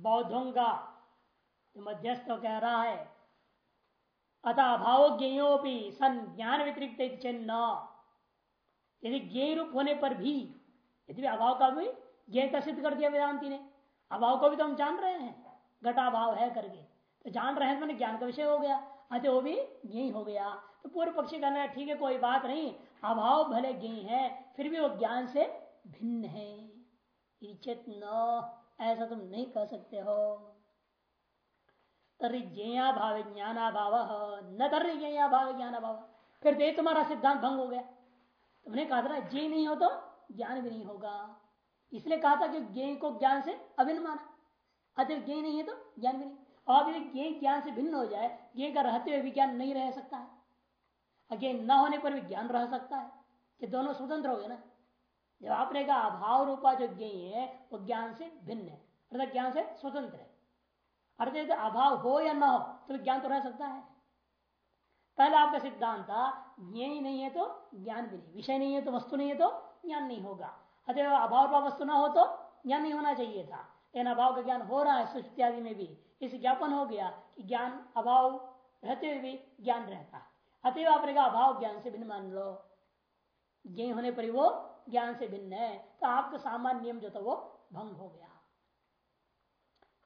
बौद्धों का मध्यस्थ कह रहा है, अतः अभाव ज्ञोपी सन ज्ञान व्यतिरिक्त चिन्ह यदि ज्ञ रूप होने पर भी, यदि अभाव का भी ज्ञता सिद्ध कर दिया वेदांति ने, अभाव को भी तो हम जान रहे हैं, घटाभाव है करके। तो जान रहे हैं तो मैंने ज्ञान का विषय हो गया, अतः वो भी यही हो गया। तो पूर्व पक्षी कहना है, ठीक है, कोई बात नहीं, अभाव भले ज्ञ है, फिर भी वो ज्ञान से भिन्न है। चेत न। ऐसा तुम नहीं कह सकते हो। तरी ज्ञा भाव ज्ञाना भाव, न तरी ज्ञा भाव ज्ञान भाव। फिर दे तुम्हारा सिद्धांत भंग हो गया। तुमने कहा था जे नहीं हो तो ज्ञान भी नहीं होगा। इसलिए कहा था कि ज्ञ को ज्ञान से अभिन्न माना। अतिरिक्त ज्ञ नहीं है तो ज्ञान भी नहीं। और यदि ज्ञ ज्ञान से भिन्न हो जाए, ज्ञ का रहते हुए भी ज्ञान नहीं रह सकता है। अज्ञ न होने पर भी ज्ञान रह सकता है। कि दोनों स्वतंत्र हो गए ना। जब आपने कहा अभाव रूपा जो ज्ञ है, वो ज्ञान से भिन्न है। अर्थात ज्ञान से स्वतंत्र है। अर्थात अभाव हो या ना हो तो ज्ञान तो रह सकता है। पहले आपका सिद्धांत था ज्ञ नहीं है तो ज्ञान भी नहीं। विषय नहीं है तो वस्तु नहीं है तो ज्ञान नहीं होगा। अतः अभाव रूपा वस्तु ना हो तो ज्ञान नहीं होना चाहिए था। लेकिन अभाव का ज्ञान हो रहा है सुस्त्यादि में भी। इस ज्ञापन हो गया कि ज्ञान अभाव रहते हुए भी ज्ञान रहता। है अतएव आपने कहा अभाव ज्ञान से भिन्न मान लो। ज्ञ होने पर वो ज्ञान से भिन्न है तो आपका सामान्य नियम जो था वो भंग हो गया।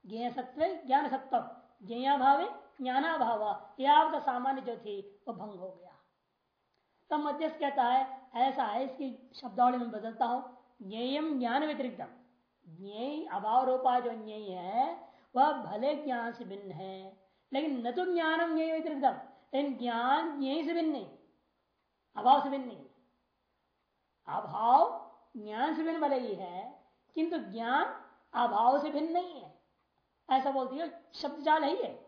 ज्ञ सत्व ज्ञान सत्व ज्ञाना भाव यह आपका सामान्य जो थी वो भंग हो गया। तब तो मध्यस्थ कहता है, ऐसा है, इसकी शब्दावली में बदलता हूँ। ज्ञेयम ज्ञान व्यतिरिक्तम। अभाव रूपा जो ज्ञ है, वह भले ज्ञान से भिन्न है, लेकिन न तो ज्ञानम ज्ञ व्यतिरिक्तम। लेकिन ज्ञान ज्ञ से भिन्न नहीं, अभाव से भिन्न नहीं। अभाव ज्ञान से भिन्न भले ही है, किंतु ज्ञान अभाव से भिन्न नहीं है। ऐसा बोलती है शब्द जाल ही है।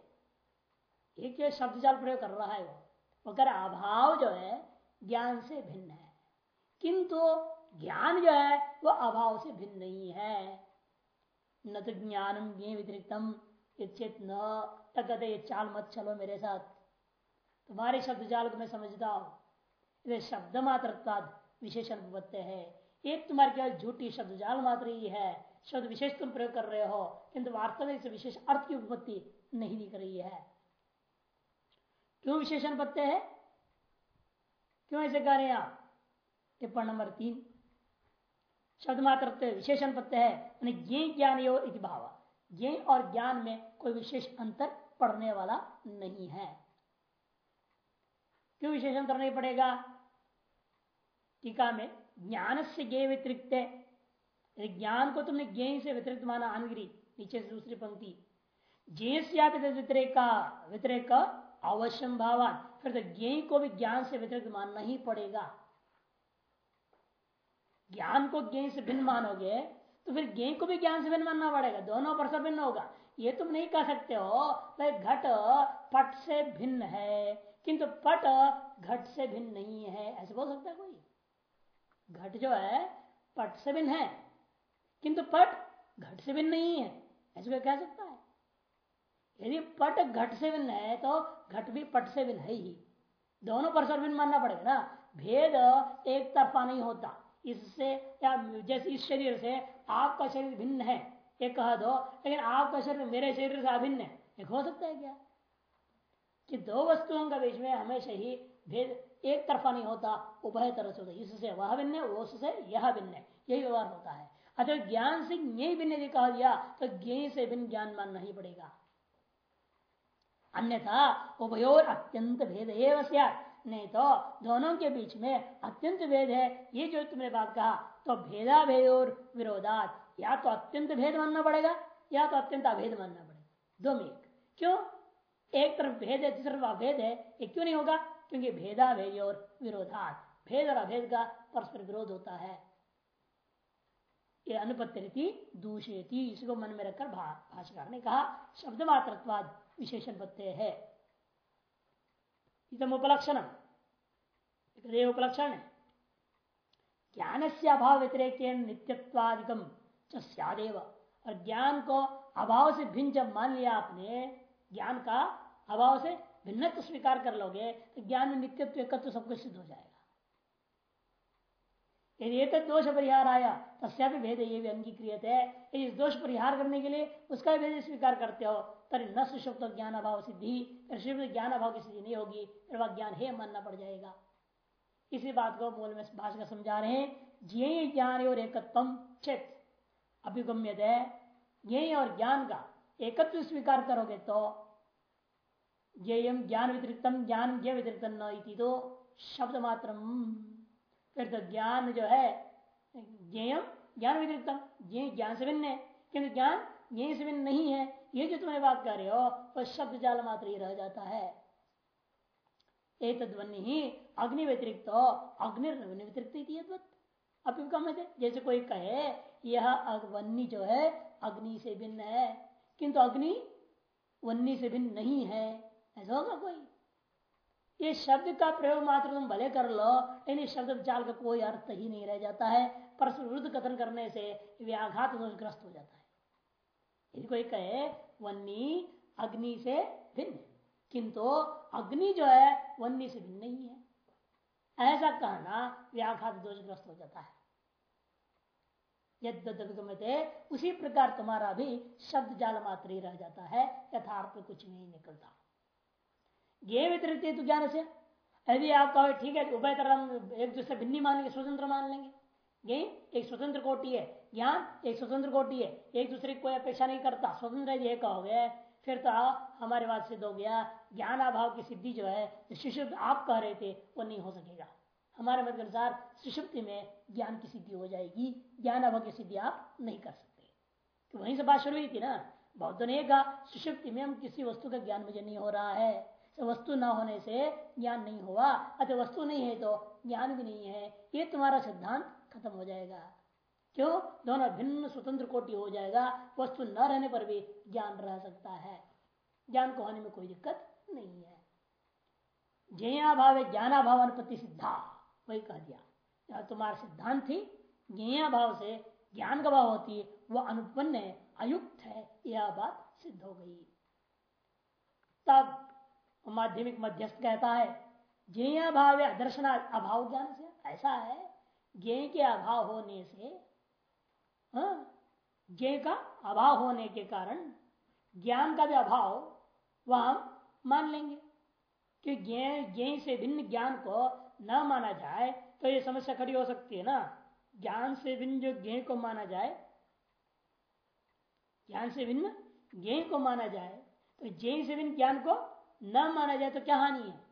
एक शब्द जाल प्रयोग कर रहा है वो कह अभाव जो है, ज्ञान से भिन्न है। किंतु ज्ञान जो है, वो अभाव से भिन्न नहीं है। न तो ज्ञानम ज्ञ व्यतिरिक्तम चेत न तकते चाल मत चलो मेरे साथ। तुम्हारे शब्द जाल को मैं समझता हूँ। शब्द मात्र विशेषण उपत्य है। एक तुम्हारे केवल झूठी शब्द, जाल मात्र ही है। शब्द विशेष तुम प्रयोग कर रहे हो, किंतु वास्तविक से विशेष अर्थ की उपत्ति नहीं दिख रही है। क्यों विशेषण पत्ते है? क्यों ऐसे कह रहे हैं आप? टिप्पण नंबर तीन। शब्द मात्र विशेषण पत्ते है ज्ञ ज्ञान यो भाव। ज्ञ और ज्ञान में कोई विशेष अंतर पड़ने वाला नहीं है। क्यों विशेष अंतर नहीं पड़ेगा? टीका में ज्ञान से ज्ञ व्यतिरिक्त ज्ञान को तुमने ज्ञ से व्यतिरिक्त माना अनगिरी नीचे से दूसरी पंक्ति ज्ञ व्यतिरेक व्यतिरेक अवश्यम भावान फिर तो ज्ञ को भी ज्ञान से व्यतिरिक्त मानना ही पड़ेगा। ज्ञान को ज्ञ से भिन्न मानोगे तो फिर ज्ञ को भी ज्ञान से भिन्न मानना पड़ेगा। दोनों परस्पर भिन्न होगा। ये तुम नहीं कह सकते हो, भाई, घट पट से भिन्न है। किंतु पट घट से भिन्न नहीं है। ऐसे बोल सकता है कोई? घट जो है, पट से भिन्न है। किंतु पट घट से भिन्न नहीं है। ऐसे कोई कह सकता है? यदि पट घट से भिन्न है तो घट भी पट से भिन्न है ही। दोनों परस्पर भिन्न मानना पड़ेगा ना। भेद एक तरफा नहीं होता। इससे या जैसे इस शरीर से आपका शरीर भिन्न है, ये कह दो। लेकिन आपका शरीर मेरे शरीर से अभिन्न है। एक हो सकता है क्या? कि दो वस्तुओं का बीच में हमेशा ही भेद एक तरफा नहीं होता, उभय तरह से होता इससे वह भिन्न, उससे यह भिन्न। यही व्यवहार होता है। अतः ज्ञान से यही भिन्न यदि कहा दिया तो ज्ञ से भिन्न ज्ञान मानना ही पड़ेगा। अन्यथा उभयोर अत्यंत भेद एवं नहीं तो दोनों के बीच में अत्यंत भेद है। ये जो तुमने बात कहा तो भेदा भेदोर विरोधात। या तो अत्यंत भेद मानना पड़ेगा, या तो अत्यंत अभेद मानना पड़ेगा। दो में एक। क्यों? एक तरफ़ भेद है, दूसरी तरफ़ अभेद है। ये क्यों नहीं होगा? क्योंकि भेदा भेद और विरोधात, भेद और अभेद का परस्पर विरोध होता है। ये अनुपत्ति रीति दूषेती, इसको मन में रखकर भाषाकार ने कहा शब्द मात्रत्वाद विशेषण पत्य है। इतम उपलक्षण उपलक्षण ज्ञान से अभाव व्यतिरेक नित्यत्वादिकम सदेव और ज्ञान को अभाव से भिन्न जब मान लिया आपने, ज्ञान का अभाव से भिन्न स्वीकार कर लोगे तो ज्ञान में नित्यत्व एकत्व सब कुछ सिद्ध हो जाएगा। यदि एक दोष परिहार आया तस्या भी भेद ये भी अंगीक्रियत है। इस दोष परिहार करने के लिए उसका भेद स्वीकार करते हो, तरी न सुषुप्त ज्ञान अभाव सिद्धि। ज्ञान अभाव की सिद्धि नहीं होगी, फिर वह ज्ञान है मानना पड़ जाएगा। इसी बात को मूल में भाषा समझा रहे हैं। ज्ञ ज्ञान और एकत्व चेत अभिगम्य ज्ञ और ज्ञान का एकत्व स्वीकार करोगे तो ज्ञेयम ज्ञान व्यतिरिक्तम ज्ञान ज्ञ व्यतिरिक्त न तो शब्द मात्र फिर तो ज्ञान जो है ज्ञेयम ज्ञान व्यतिरिक्तम ज्ञ ज्ञान से भिन्न है। क्योंकि ज्ञान ज्ञ से भिन्न नहीं है, ये जो तुम्हें बात कर रहे हो वह शब्द जाल मात्र ही रह जाता है। एक तद्वन्य ही अग्नि व्यतिरिक्त अग्नि व्यतिरिक्त अभ्युकम जैसे कोई कहे, यह वन्नी जो है, अग्नि से भिन्न है। किंतु अग्नि वन्नी से भिन्न नहीं है। ऐसा होगा कोई ये शब्द का प्रयोग मात्र तुम भले कर लो, लेकिन शब्द जाल का कोई अर्थ ही नहीं रह जाता है। परस्पर विरुद्ध कथन करने से व्याघात दोषग्रस्त हो जाता है। यदि कोई कहे, वन्नी अग्नि से भिन्न, किंतु अग्नि जो है, वन्नी से भिन्न नहीं है। ऐसा कहना व्याघात दोषग्रस्त हो जाता है। यद्यगमते उसी प्रकार तुम्हारा भी शब्द जाल मात्र ही रह जाता है, यथार्थ कुछ नहीं निकलता। ये व्यतिरिक्त तो ज्ञान से। यदि आप कहो ठीक है, उभय तरह एक दूसरे भिन्नी मान लेंगे, स्वतंत्र मान लेंगे। ये एक स्वतंत्र कोटि है। ज्ञान एक स्वतंत्र कोटि है। एक दूसरे की कोई अपेक्षा नहीं करता। स्वतंत्र ये कहोगे, फिर तो हमारे बात सिद्ध हो गया। ज्ञान अभाव की सिद्धि जो है शिशु आप कह रहे थे, वो नहीं हो सकेगा। हमारे मत के अनुसार सुषुप्ति में ज्ञान की सिद्धि हो जाएगी। ज्ञान अभाव की सिद्धि आप नहीं कर सकते। तो वहीं से बात शुरू हुई थी ना। बौद्ध ने कहा सुषुप्ति में हम किसी वस्तु का ज्ञान मुझे नहीं हो रहा है। तो वस्तु न होने से ज्ञान नहीं हुआ। अतः वस्तु नहीं है तो ज्ञान भी नहीं है। ये तुम्हारा सिद्धांत खत्म हो जाएगा। क्यों? दोनों भिन्न स्वतंत्र कोटि हो जाएगा। वस्तु न रहने पर भी ज्ञान रह सकता है। ज्ञान को होने में कोई दिक्कत नहीं है। ज्ञाभाव ज्ञानाभाव अनुपत्ति सिद्धा वही कह दिया। तुम्हारा सिद्धांत थी ज्ञा भाव से ज्ञान का भाव होती है वह अनुपन्न है, अयुक्त है। यह बात सिद्ध हो गई। तब माध्यमिक मध्यस्थ कहता है ज्ञ भाव दर्शन अभाव ज्ञान से? ऐसा है? ज्ञ के अभाव होने से हाँ, ज्ञ का अभाव होने के कारण ज्ञान का भी अभाव वह हम मान लेंगे। कि ज्ञ से भिन्न ज्ञान को न माना जाए तो ये समस्या खड़ी हो सकती है ना? ज्ञान से भिन्न जो ज्ञ को माना जाए ज्ञान से भिन्न ज्ञ को माना जाए तो ज्ञ से भिन्न ज्ञान को न माना जाए तो क्या हानि है?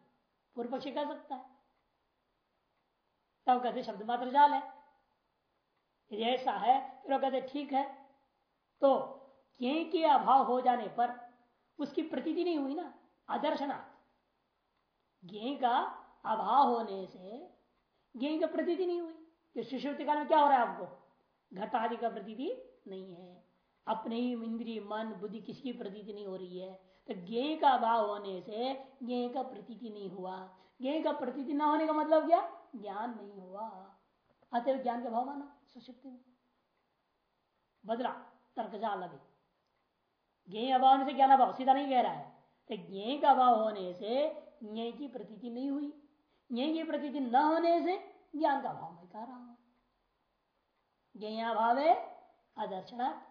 पूर्व पक्षी कह सकता है। तब कहते शब्द मात्र जाल है। यदि ऐसा है फिर वो कहते ठीक है। तो ज्ञ के अभाव हो जाने पर उसकी प्रतीति नहीं हुई ना, आदर्शनाथ। ज्ञ का अभाव होने से ज्ञ का प्रतीति नहीं हुई। कि सुश्रुति काल में क्या हो रहा है आपको? घट आदि का प्रतीति नहीं है। अपने ही इंद्रिय, मन, बुद्धि किसी की प्रतीति नहीं हो रही है? तो ज्ञ का अभाव होने से ज्ञ का प्रतीति नहीं हुआ। ज्ञ का प्रतीति न होने का मतलब क्या? ज्ञान नहीं हुआ। अतः ज्ञान का भाव माना, सुशक्ति में। बदला, तर्कजाल अभी। ज्ञ अभाव से ज्ञान अभाव, सीधा नहीं कह रहा है। तो ज्ञ का अभाव होने से ज्ञ की प्रतीति नहीं हुई। ज्ञ की प्रतीति न होने से ज्ञान का अभाव, मैं कह रहा हूँ। ज्ञाभाव अदर्शनाथ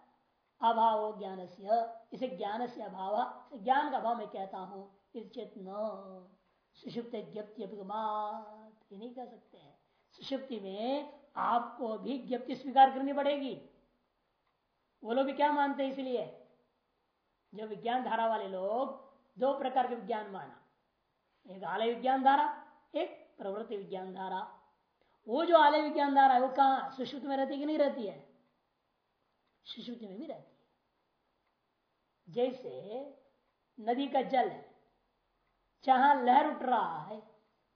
अभाव ज्ञान से इसे ज्ञान से अभाव ज्ञान का अभाव मैं कहता हूँ इस चेत न। सुषुप्त ज्ञप्ति अभिगमात, ये नहीं कह सकते हैं। सुषुप्ति में आपको भी ज्ञप्ति स्वीकार करनी पड़ेगी। वो लोग भी क्या मानते हैं इसलिए? जो विज्ञान धारा वाले लोग, दो प्रकार के विज्ञान माना। एक आलय विज्ञान धारा एक प्रवृत्ति विज्ञान धारा वो जो आलय विज्ञान धारा है, वो कहा? सुश्रुति में रहती कि नहीं रहती है? सुश्रुति में भी रहती है। जैसे नदी का जल है, जहाँ लहर उठ रहा है,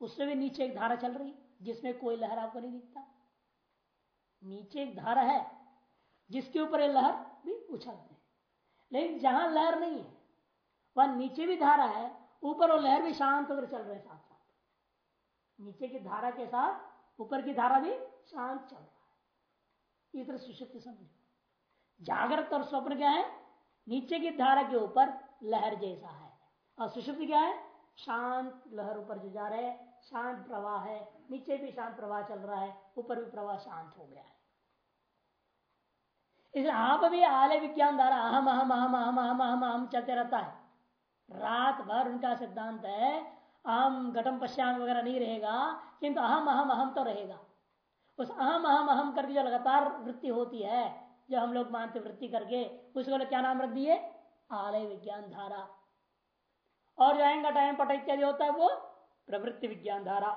उससे भी नीचे एक धारा चल रही जिसमें कोई लहर आपको नहीं दिखता। नीचे एक धारा है, जिसके ऊपर लहर भी उछलते हैं। लेकिन जहाँ लहर नहीं है, वह नीचे भी धारा है, ऊपर वो लहर भी शांत होकर चल रहे साथ साथ नीचे की धारा के साथ, ऊपर की धारा भी शांत चल रहा है। इस तरह समझो। जागृत और स्वप्न क्या है? नीचे की धारा के ऊपर लहर जैसा है। और सुषुप्ति क्या है? शांत लहर ऊपर जो जा रहे शांत प्रवाह है। नीचे भी शांत प्रवाह चल रहा है, ऊपर भी प्रवाह शांत हो गया है। इसलिए आप भी आले विज्ञान द्वारा अहम अहम अहम अहम अहम अहम अहम चलते रहता है। रात भर उनका सिद्धांत है, अहम घटम पश्चान वगैरह नहीं रहेगा, किंतु अहम अहम अहम तो रहेगा। उस अहम अहम अहम करके जो लगातार वृत्ति होती है जो हम लोग मानते वृत्ति करके, उसको क्या नाम रख दिए आलय विज्ञान धारा। और जो आएँगा टाइम पट इत्यादि होता है वो प्रवृत्ति विज्ञान धारा।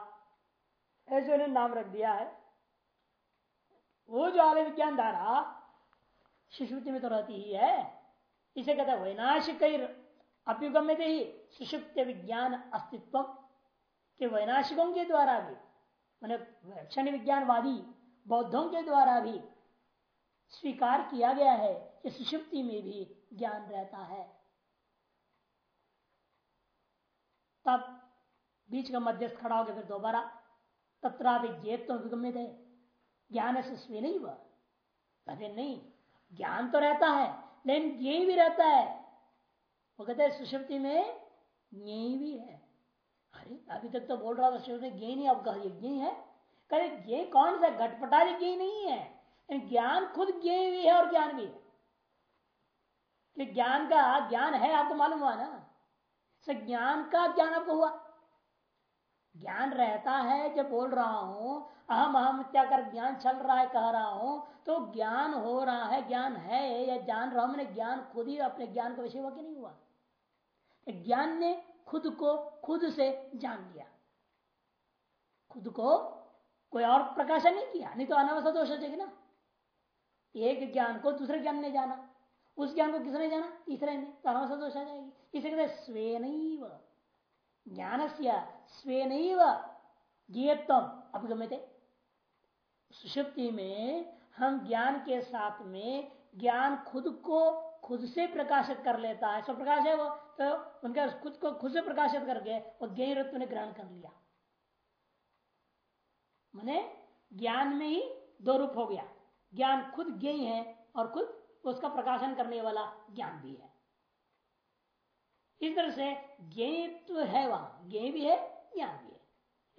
ऐसे उन्होंने नाम रख दिया है। वो जो आलय विज्ञान धारा सुषुप्ति में तो रहती ही है। इसे कहते हैं वैनाशिक अभ्युगम्य ही सुषुप्त विज्ञान अस्तित्व के वैनाशिकों के द्वारा भी मैंने क्षण विज्ञानवादी बौद्धों के द्वारा भी स्वीकार किया गया है कि सुषुप्ति में भी ज्ञान रहता है। तब बीच का मध्यस्थ खड़ा हो गया फिर दोबारा तथा ज्ञेत तो विगमित है, ज्ञान से नहीं वह नहीं, ज्ञान तो रहता है, लेकिन ज्ञ भी रहता है। वो कहते हैं सुषुप्ति में ज्ञ भी है। अरे, अभी तक तो बोल रहा था ज्ञ नहीं, अब कह ज्ञ है? कहे ज्ञ कौन सा घटपटारी ज्ञ नहीं है। ज्ञान खुद ज्ञ भी है और ज्ञान भी है। कि ज्ञान का ज्ञान है, आपको मालूम हुआ ना? सर ज्ञान का ज्ञान आपको हुआ। ज्ञान रहता है, जब बोल रहा हूँ, अहम अहम क्या कर, ज्ञान चल रहा है, कह रहा हूँ तो ज्ञान हो रहा है, ज्ञान है, या जान रहा हूँ, मैंने ज्ञान खुद ही अपने ज्ञान का विषय हुआ कि नहीं हुआ? ज्ञान ने खुद को खुद से जान लिया। खुद को कोई और प्रकाशन नहीं किया, नहीं तो अनावस्था दोष हो जाएगी ना? एक ज्ञान को दूसरे ज्ञान ने जाना, उस ज्ञान को किसने जाना? तीसरे ने तो अनावस्था दोष आ जाएगी। इसे कहते स्वे नहीं ज्ञान से स्वे ज्ञेयत्व अभिगम्य सुषुप्ति में हम ज्ञान के साथ में ज्ञान खुद को खुद से प्रकाशित कर लेता है। सब प्रकाश है वो। तो उनका खुद को खुद से प्रकाशित करके वो ज्ञान रत्व ने ग्रहण कर लिया। मैंने ज्ञान में ही दो रूप हो गया। ज्ञान खुद ज्ञ है और खुद उसका प्रकाशन करने वाला ज्ञान भी है। इस तरह से ज्ञत्व है वहाँ। ज्ञ भी है, ज्ञान भी है।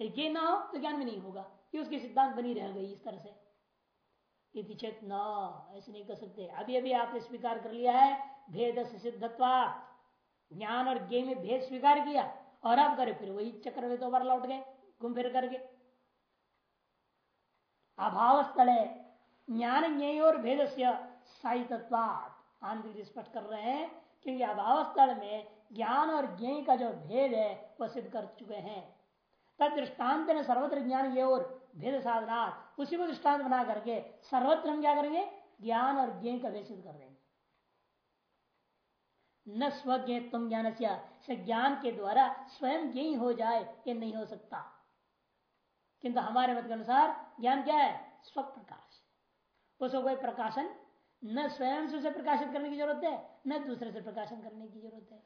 ज्ञ ना हो तो ज्ञान भी नहीं होगा। ये उसकी सिद्धांत बनी रह गई इस तरह से। यदि चेत न, ऐसे नहीं कर सकते। अभी अभी आपने स्वीकार कर लिया है, भेद से सिद्धत्वा ज्ञान और ज्ञ में भेद स्वीकार किया और आप करे फिर वही चक्र में दोबारा लौट गए, घूम फिर करके। अभाव स्थल है। ज्ञान ज्ञ और भेद से साई तत्वात स्पष्ट कर रहे हैं, क्योंकि अभाव स्थल में ज्ञान और ज्ञ का जो भेद है वह सिद्ध कर चुके हैं। तद दृष्टांत ने सर्वत्र ज्ञान ये और भेद साधना उसी को दृष्टांत बना करके सर्वत्र हम क्या करेंगे? ज्ञान और ज्ञ का भेद सिद्ध कर देंगे। न स्वज्ञ तुम ज्ञान से ज्ञान के द्वारा स्वयं ज्ञ हो जाए, ये नहीं हो सकता। किंतु हमारे मत के अनुसार ज्ञान क्या है? स्व प्रकाश उसको कोई प्रकाशन, न स्वयं से उसे प्रकाशित करने की ज़रूरत है, न दूसरे से प्रकाशन करने की ज़रूरत है।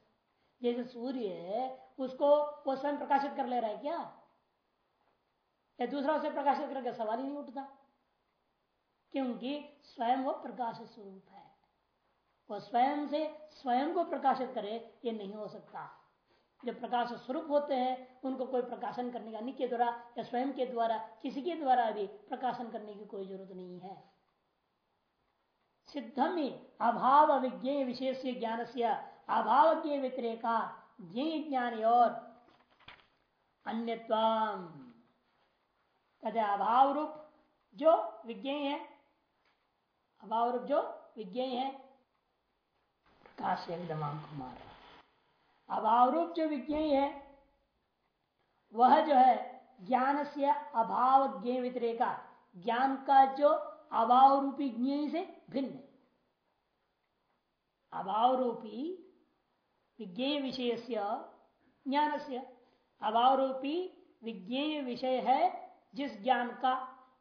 जैसे सूर्य है, उसको वो स्वयं प्रकाशित कर ले रहा है क्या? या दूसरा उसे प्रकाशित करके सवाल ही नहीं उठता? क्योंकि स्वयं वो प्रकाश स्वरूप है। वो स्वयं से स्वयं को प्रकाशित करे, ये नहीं हो सकता। जो प्रकाश स्वरूप होते हैं, उनको कोई प्रकाशन करने का के द्वारा या स्वयं के द्वारा, किसी के द्वारा भी प्रकाशन करने की कोई ज़रूरत नहीं है। सिद्ध में अभाव विज्ञ विशेष ज्ञान से अभाव के व्यतिरेका, ज्ञ ज्ञान और अन्य कहते अभाव रूप जो विज्ञ है अभाव रूप जो विज्ञ है प्रकाश एकदम कुमार। अभाव रूप जो विज्ञ है, वह जो है ज्ञान से अभाव ज्ञ व्यतिरेका। ज्ञान का जो अभाव रूपी ज्ञ से भिन्न अभाव रूपी विज्ञेय विषय से ज्ञान से अभाव रूपी विज्ञेय विषय है जिस ज्ञान का,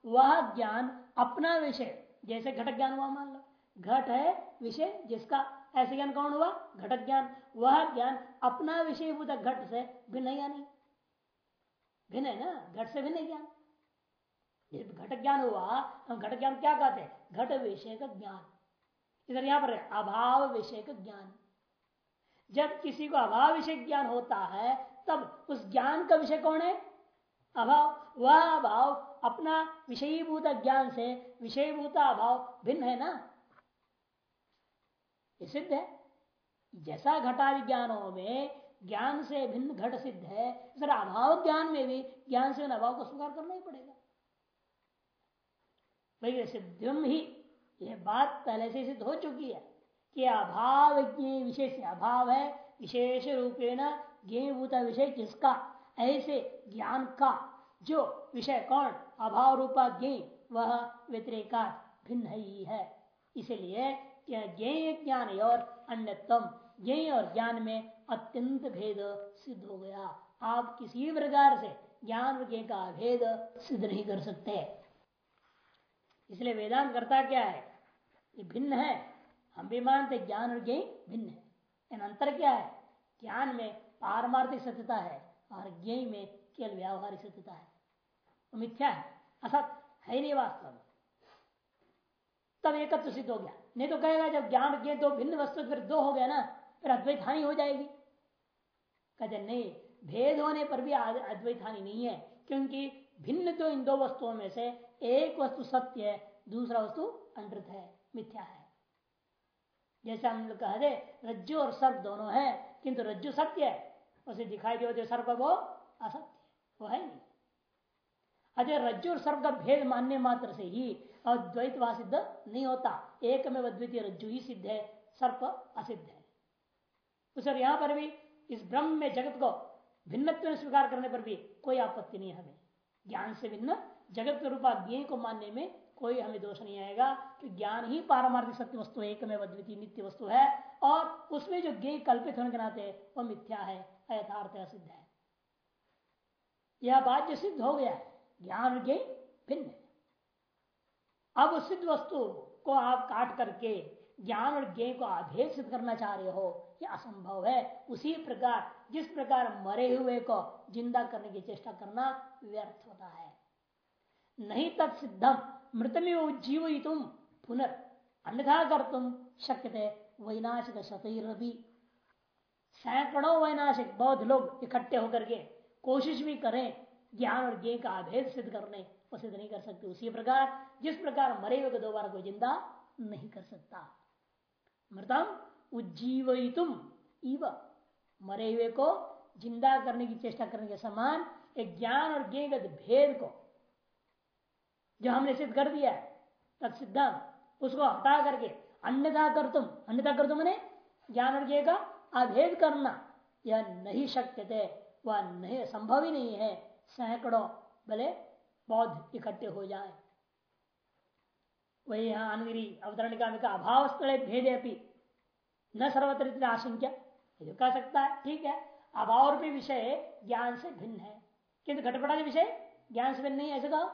वह ज्ञान अपना विषय। जैसे घटक ज्ञान हुआ, मान लो। घट है विषय, जिसका ऐसे ज्ञान कौन हुआ? घटक ज्ञान। वह ज्ञान अपना विषय भूत घट से भिन्न या नहीं? भिन्न है ना? घट से भिन्न ज्ञान। घटक ज्ञान हुआ, हम घटक ज्ञान क्या कहते हैं? घट विषय का ज्ञान। इधर यहाँ पर अभाव विषय का ज्ञान। जब किसी को अभाव विषय ज्ञान होता है, तब उस ज्ञान का विषय कौन है? अभाव। वह अभाव अपना विषयीभूत ज्ञान से विषयभूत अभाव भिन्न है ना? ये सिद्ध है। जैसा घटादि ज्ञानों में ज्ञान से भिन्न घट सिद्ध है सर अभाव ज्ञान में भी ज्ञान से अभाव को स्वीकार करना ही पड़ेगा। सिद्धम ही यह बात पहले से सिद्ध हो चुकी है कि अभाव विशेष अभाव है, विशेष रूपेण ज्ञभूत विषय जिसका ऐसे ज्ञान का, जो विषय कौन? अभाव रूपा ज्ञ वह व्यतिरेका भिन्न ही है। इसलिए ज्ञेय ज्ञान और अन्यतम ज्ञ और ज्ञान में अत्यंत भेद सिद्ध हो गया। आप किसी प्रकार से ज्ञान का भेद सिद्ध नहीं कर सकते। इसलिए वेदांत करता क्या है? ये भिन्न है। हम भी मानते ज्ञान और ज्ञ भिन्न है। इन अंतर क्या है? ज्ञान में पारमार्थिक सत्यता है और ज्ञ में केवल व्यावहारिक सत्यता है। वो मिथ्या है। असत है नहीं वास्तव में। तब एकत्र सिद्ध हो गया। नहीं तो कहेगा जब ज्ञान ज्ञ दो भिन्न वस्तु, फिर दो हो गया ना, फिर अद्वैत हानि हो जाएगी। कहते नहीं भेद होने पर भी अद्वैत हानि नहीं है, क्योंकि भिन्न तो इन दो वस्तुओं में से एक वस्तु सत्य है, दूसरा वस्तु अनृत है, मिथ्या है। जैसे हम लोग कह दे, रज्जु और सर्प दोनों है, किंतु रज्जु सत्य है, उसे दिखाई दे सर्प वो असत्य वो है नहीं। अजय रज्जु और सर्प का भेद मानने मात्र से ही अद्वैत वहाँ सिद्ध नहीं होता एक में अद्वितीय रज्जु ही सिद्ध है, सर्प असिद्ध है। उस यहाँ पर भी इस ब्रह्म में जगत को भिन्नत्व स्वीकार करने पर भी कोई आपत्ति नहीं हमें। ज्ञान से भिन्न, जगत रूपा ज्ञ को मानने में कोई हमें दोष नहीं आएगा कि ज्ञान ही पारमार्थिक सत्य वस्तु एक में अद्वितीय नित्य वस्तु है, और उसमें जो ज्ञ कल्पित होने के नाते वह मिथ्या है, अयथार्थ सिद्ध है। यह बात जो सिद्ध हो गया है। ज्ञान ज्ञ भिन्न अब उस सिद्ध वस्तु को आप काट करके ज्ञान और ज्ञ को अभेद सिद्ध करना चाह रहे हो यह असंभव है? उसी प्रकार, जिस प्रकार मरे हुए को ज़िंदा करने की चेष्टा करना व्यर्थ होता है। नहीं तत्सिद्धम मृतमेव तुम पुनर् अन्यथा कर तुम शक्य थे वैनाशिक शतरभी सैकड़ों वैनाशिक बौद्ध लोग इकट्ठे होकर के कोशिश भी करें, ज्ञान और ज्ञ का अभेद सिद्ध करने, वो सिद्ध नहीं कर सकते। उसी प्रकार, जिस प्रकार मरे हुए को दोबारा कोई ज़िंदा नहीं कर सकता। मृतम उज्जीवितुम इव। मरे हुए को ज़िंदा करने की चेष्टा करने के समान एक ज्ञान और ज्ञगत भेद को जो हमने सिद्ध कर दिया है, तत्सिद्धांत, उसको हटा करके अन्यथा कर तुम अन्यथा कर तुमने ज्ञान और का अभेद करना। यह नहीं शक्य थे वह नहीं, संभव ही नहीं है, सैकड़ों भले बौद्ध इकट्ठे हो जाए। वही यहाँ अनगिरी अवतरण का अभाव स्थल भेदे अपनी न सर्वत्र आशंका कह सकता है, ठीक है। अभाव भी विषय ज्ञान से भिन्न है। किंतु घटपटा विषय ज्ञान से भिन्न नहीं ऐसे कहो।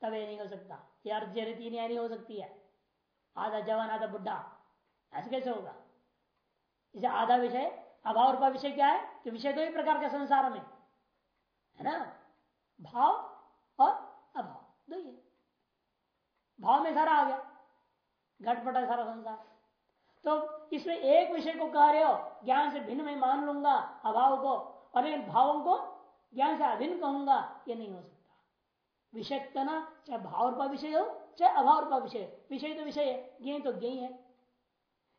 तब ये नहीं हो सकता। ये अर्ज़ रीति नहीं हो सकती है। आधा जवान, आधा बुढ़ा ऐसे कैसे होगा? इसे आधा विषय अभाव रूपा विषय क्या है? कि विषय दो ही प्रकार के संसार में। है ना? भाव और अभाव। दो ही। भाव में सारा आ गया। घटपटा सारा संसार। तो इसमें एक विषय को कह रहे हो ज्ञान से भिन्न में मान लूँगा, अभाव को, और इन भावों को ज्ञान से अभिन्न कहूँगा, ये नहीं हो सकता। विषय ना चाहे भाव रूपा विषय हो, चाहे अभाव रूपा विषय विषय तो विषय है ज्ञ तो ज्ञ है।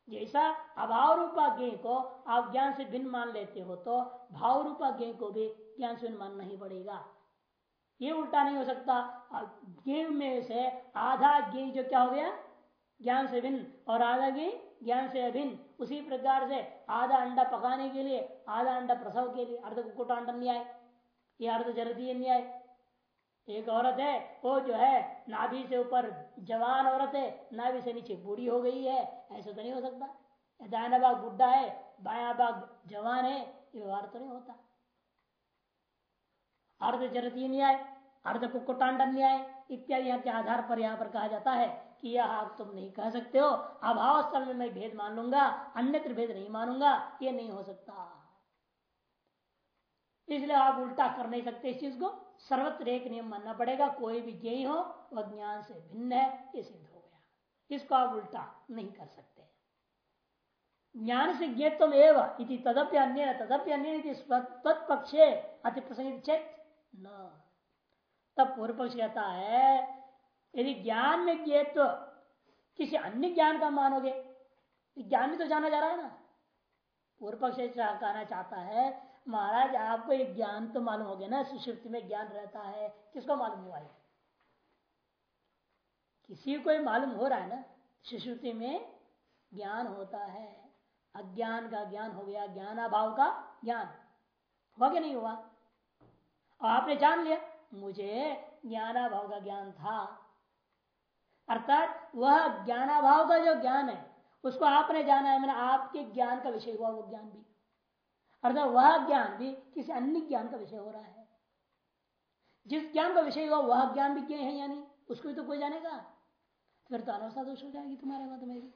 जैसा अभाव रूपा ज्ञ को आप ज्ञान से भिन्न मान लेते हो तो भाव रूपा ज्ञ को भी ज्ञान से मानना ही पड़ेगा। ये उल्टा नहीं हो सकता। ज्ञ में से आधा ज्ञ जो क्या हो गया? ज्ञान से भिन्न और आधा ज्ञ ज्ञान से अभिन्न। उसी प्रकार से आधा अंडा पकाने के लिए, आधा अंडा प्रसव के लिए अर्ध कुकुट अंडा न्याय। ये अर्ध जरदीय न्याय। एक औरत है, वो जो है, नाभि से ऊपर जवान औरत है, नाभि से नीचे बूढ़ी हो गई है। ऐसा तो नहीं हो सकता। दायना बाग बुढ़ा है, बाया बाग जवान है, ये व्यवहार तो नहीं होता। अर्ध जरतीय न्याय, अर्ध कुकुटांड न्याय इत्यादि के आधार पर यहाँ पर कहा जाता है। कि यह आप तुम नहीं कह सकते हो। अभाव स्थल में मैं भेद मान लूँगा, अन्यत्र भेद नहीं मानूँगा, ये नहीं हो सकता। इसलिए आप उल्टा कर नहीं सकते इस चीज़ को। सर्वत्र एक नियम मानना पड़ेगा, कोई भी ज्ञ हो, वह ज्ञान से भिन्न है, ये सिद्ध हो गया। इसको आप उल्टा नहीं कर सकते। ज्ञान से ज्ञत्व एवं तदप्य अन्य तदप्य अन्य तत्पक्षे अति प्रसंगित चेत न। तब पूर्व पक्ष कहता है यदि ज्ञान में ज्ञेत्व किसी अन्य ज्ञान का मानोगे? ज्ञान में तो जाना जा रहा है ना। पूर्व पक्ष कहना चाहता है, महाराज, आपको एक ज्ञान तो मालूम हो गया ना सुषुप्ति में ज्ञान रहता है। किसको मालूम हुआ है किसी को मालूम हो रहा है ना, सुश्रुति में ज्ञान होता है। अज्ञान का ज्ञान हो गया ज्ञान अभाव का ज्ञान। हुआ कि नहीं हुआ? और आपने जान लिया? मुझे ज्ञानाभाव का ज्ञान था। अर्थात वह ज्ञानाभाव का जो ज्ञान है, उसको आपने जाना है, मैंने आपके ज्ञान का विषय हुआ, वो ज्ञान भी। अर्थात वह ज्ञान भी किसी अन्य ज्ञान का विषय हो रहा है। जिस ज्ञान का विषय हुआ, वह ज्ञान भी क्या है यानी? उसको भी तो कोई जानेगा। फिर तो अनवस्था दोष हो जाएगी तुम्हारे मत में भी।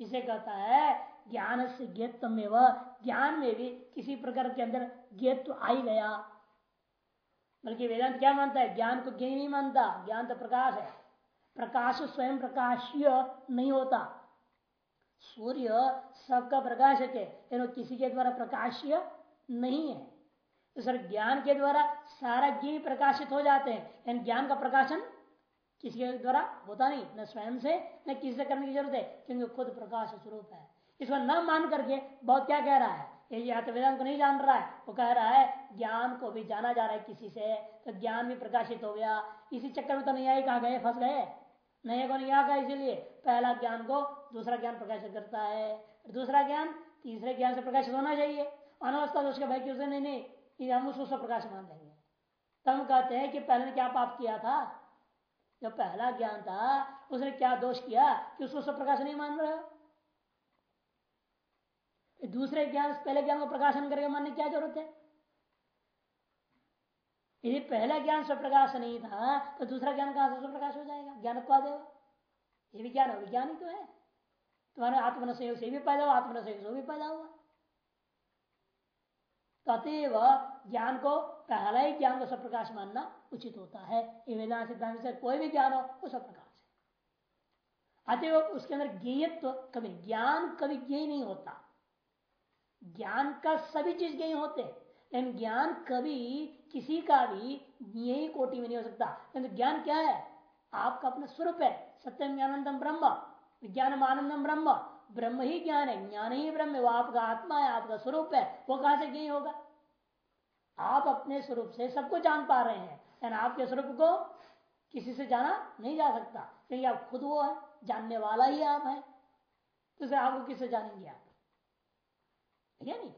इसे कहता है ज्ञान से में वह ज्ञान में भी किसी प्रकार के अंदर ज्ञत्व आ ही गया। बल्कि वेदांत क्या मानता है? ज्ञान को ज्ञान नहीं मानता। ज्ञान तो प्रकाश है। प्रकाश स्वयं प्रकाशीय नहीं होता। सूर्य सबका प्रकाशक है, लेकिन किसी के द्वारा प्रकाशीय नहीं है। तो सर, ज्ञान के द्वारा सारा ज्ञ प्रकाशित हो जाते हैं ज्ञान का प्रकाशन किसी के द्वारा होता नहीं। न स्वयं से, न किसी से करने की ज़रूरत है, क्योंकि खुद प्रकाश स्वरूप है। इसको न मान करके बहुत क्या कह रहा है? ये तो वेदांत को नहीं जान रहा है। वो कह रहा है, ज्ञान को भी जाना जा रहा है किसी से। तो ज्ञान भी प्रकाशित हो गया। इसी चक्कर में तो आए कहा गए? फंस गए। नए को नहीं गए? इसीलिए पहला ज्ञान को दूसरा ज्ञान प्रकाशित करता है। दूसरा ज्ञान, तीसरे ज्ञान से प्रकाशित होना चाहिए। अनवस्था उसके भाई की उसे नहीं नहीं। हम उसको प्रकाश मान देंगे तब कहते हैं कि पहले क्या पाप किया था? जो पहला ज्ञान था, उसने क्या दोष किया कि उसको प्रकाश नहीं मान रहे? दूसरे ज्ञान पहले ज्ञान को प्रकाशन करके मानने क्या ज़रूरत है? यदि पहला ज्ञान स्वप्रकाश नहीं था तो दूसरा ज्ञान कहाँ से स्वप्रकाश हो जाएगा? ज्ञान को देगा ये भी ज्ञान विज्ञान ही तो है। तुम्हारे आत्मन से भी पैदा हुआ आत्मन से भी पैदा हुआ। तथेव ज्ञान को, पहला ही ज्ञान को स्वप्रकाश मानना उचित होता है। वेदांत सिद्धांत से कोई भी ज्ञान हो, वो स्वप्रकाश है। अतएव उसके अंदर ज्ञेयत्व, कभी ज्ञान, कभी ज्ञ नहीं होता। ज्ञान का सभी चीज़ ज्ञ होते लेकिन ज्ञान कभी किसी का भी यही कोटि में नहीं हो सकता। किंतु ज्ञान क्या है? आपका अपना स्वरूप है। सत्यम ज्ञानंदम ब्रह्म विज्ञान आनंदम ब्रह्म। ब्रह्म ही ज्ञान है, ज्ञान ही ब्रह्म है। वो आपका आत्मा है, आपका स्वरूप है। वो कहाँ से ज्ञ होगा? आप अपने स्वरूप से सबको जान पा रहे हैं। यानी आपके स्वरूप को किसी से जाना नहीं जा सकता। क्योंकि आप खुद वो है, जानने वाला ही आप है। तो आपको किससे जानेंगे आप? है नहीं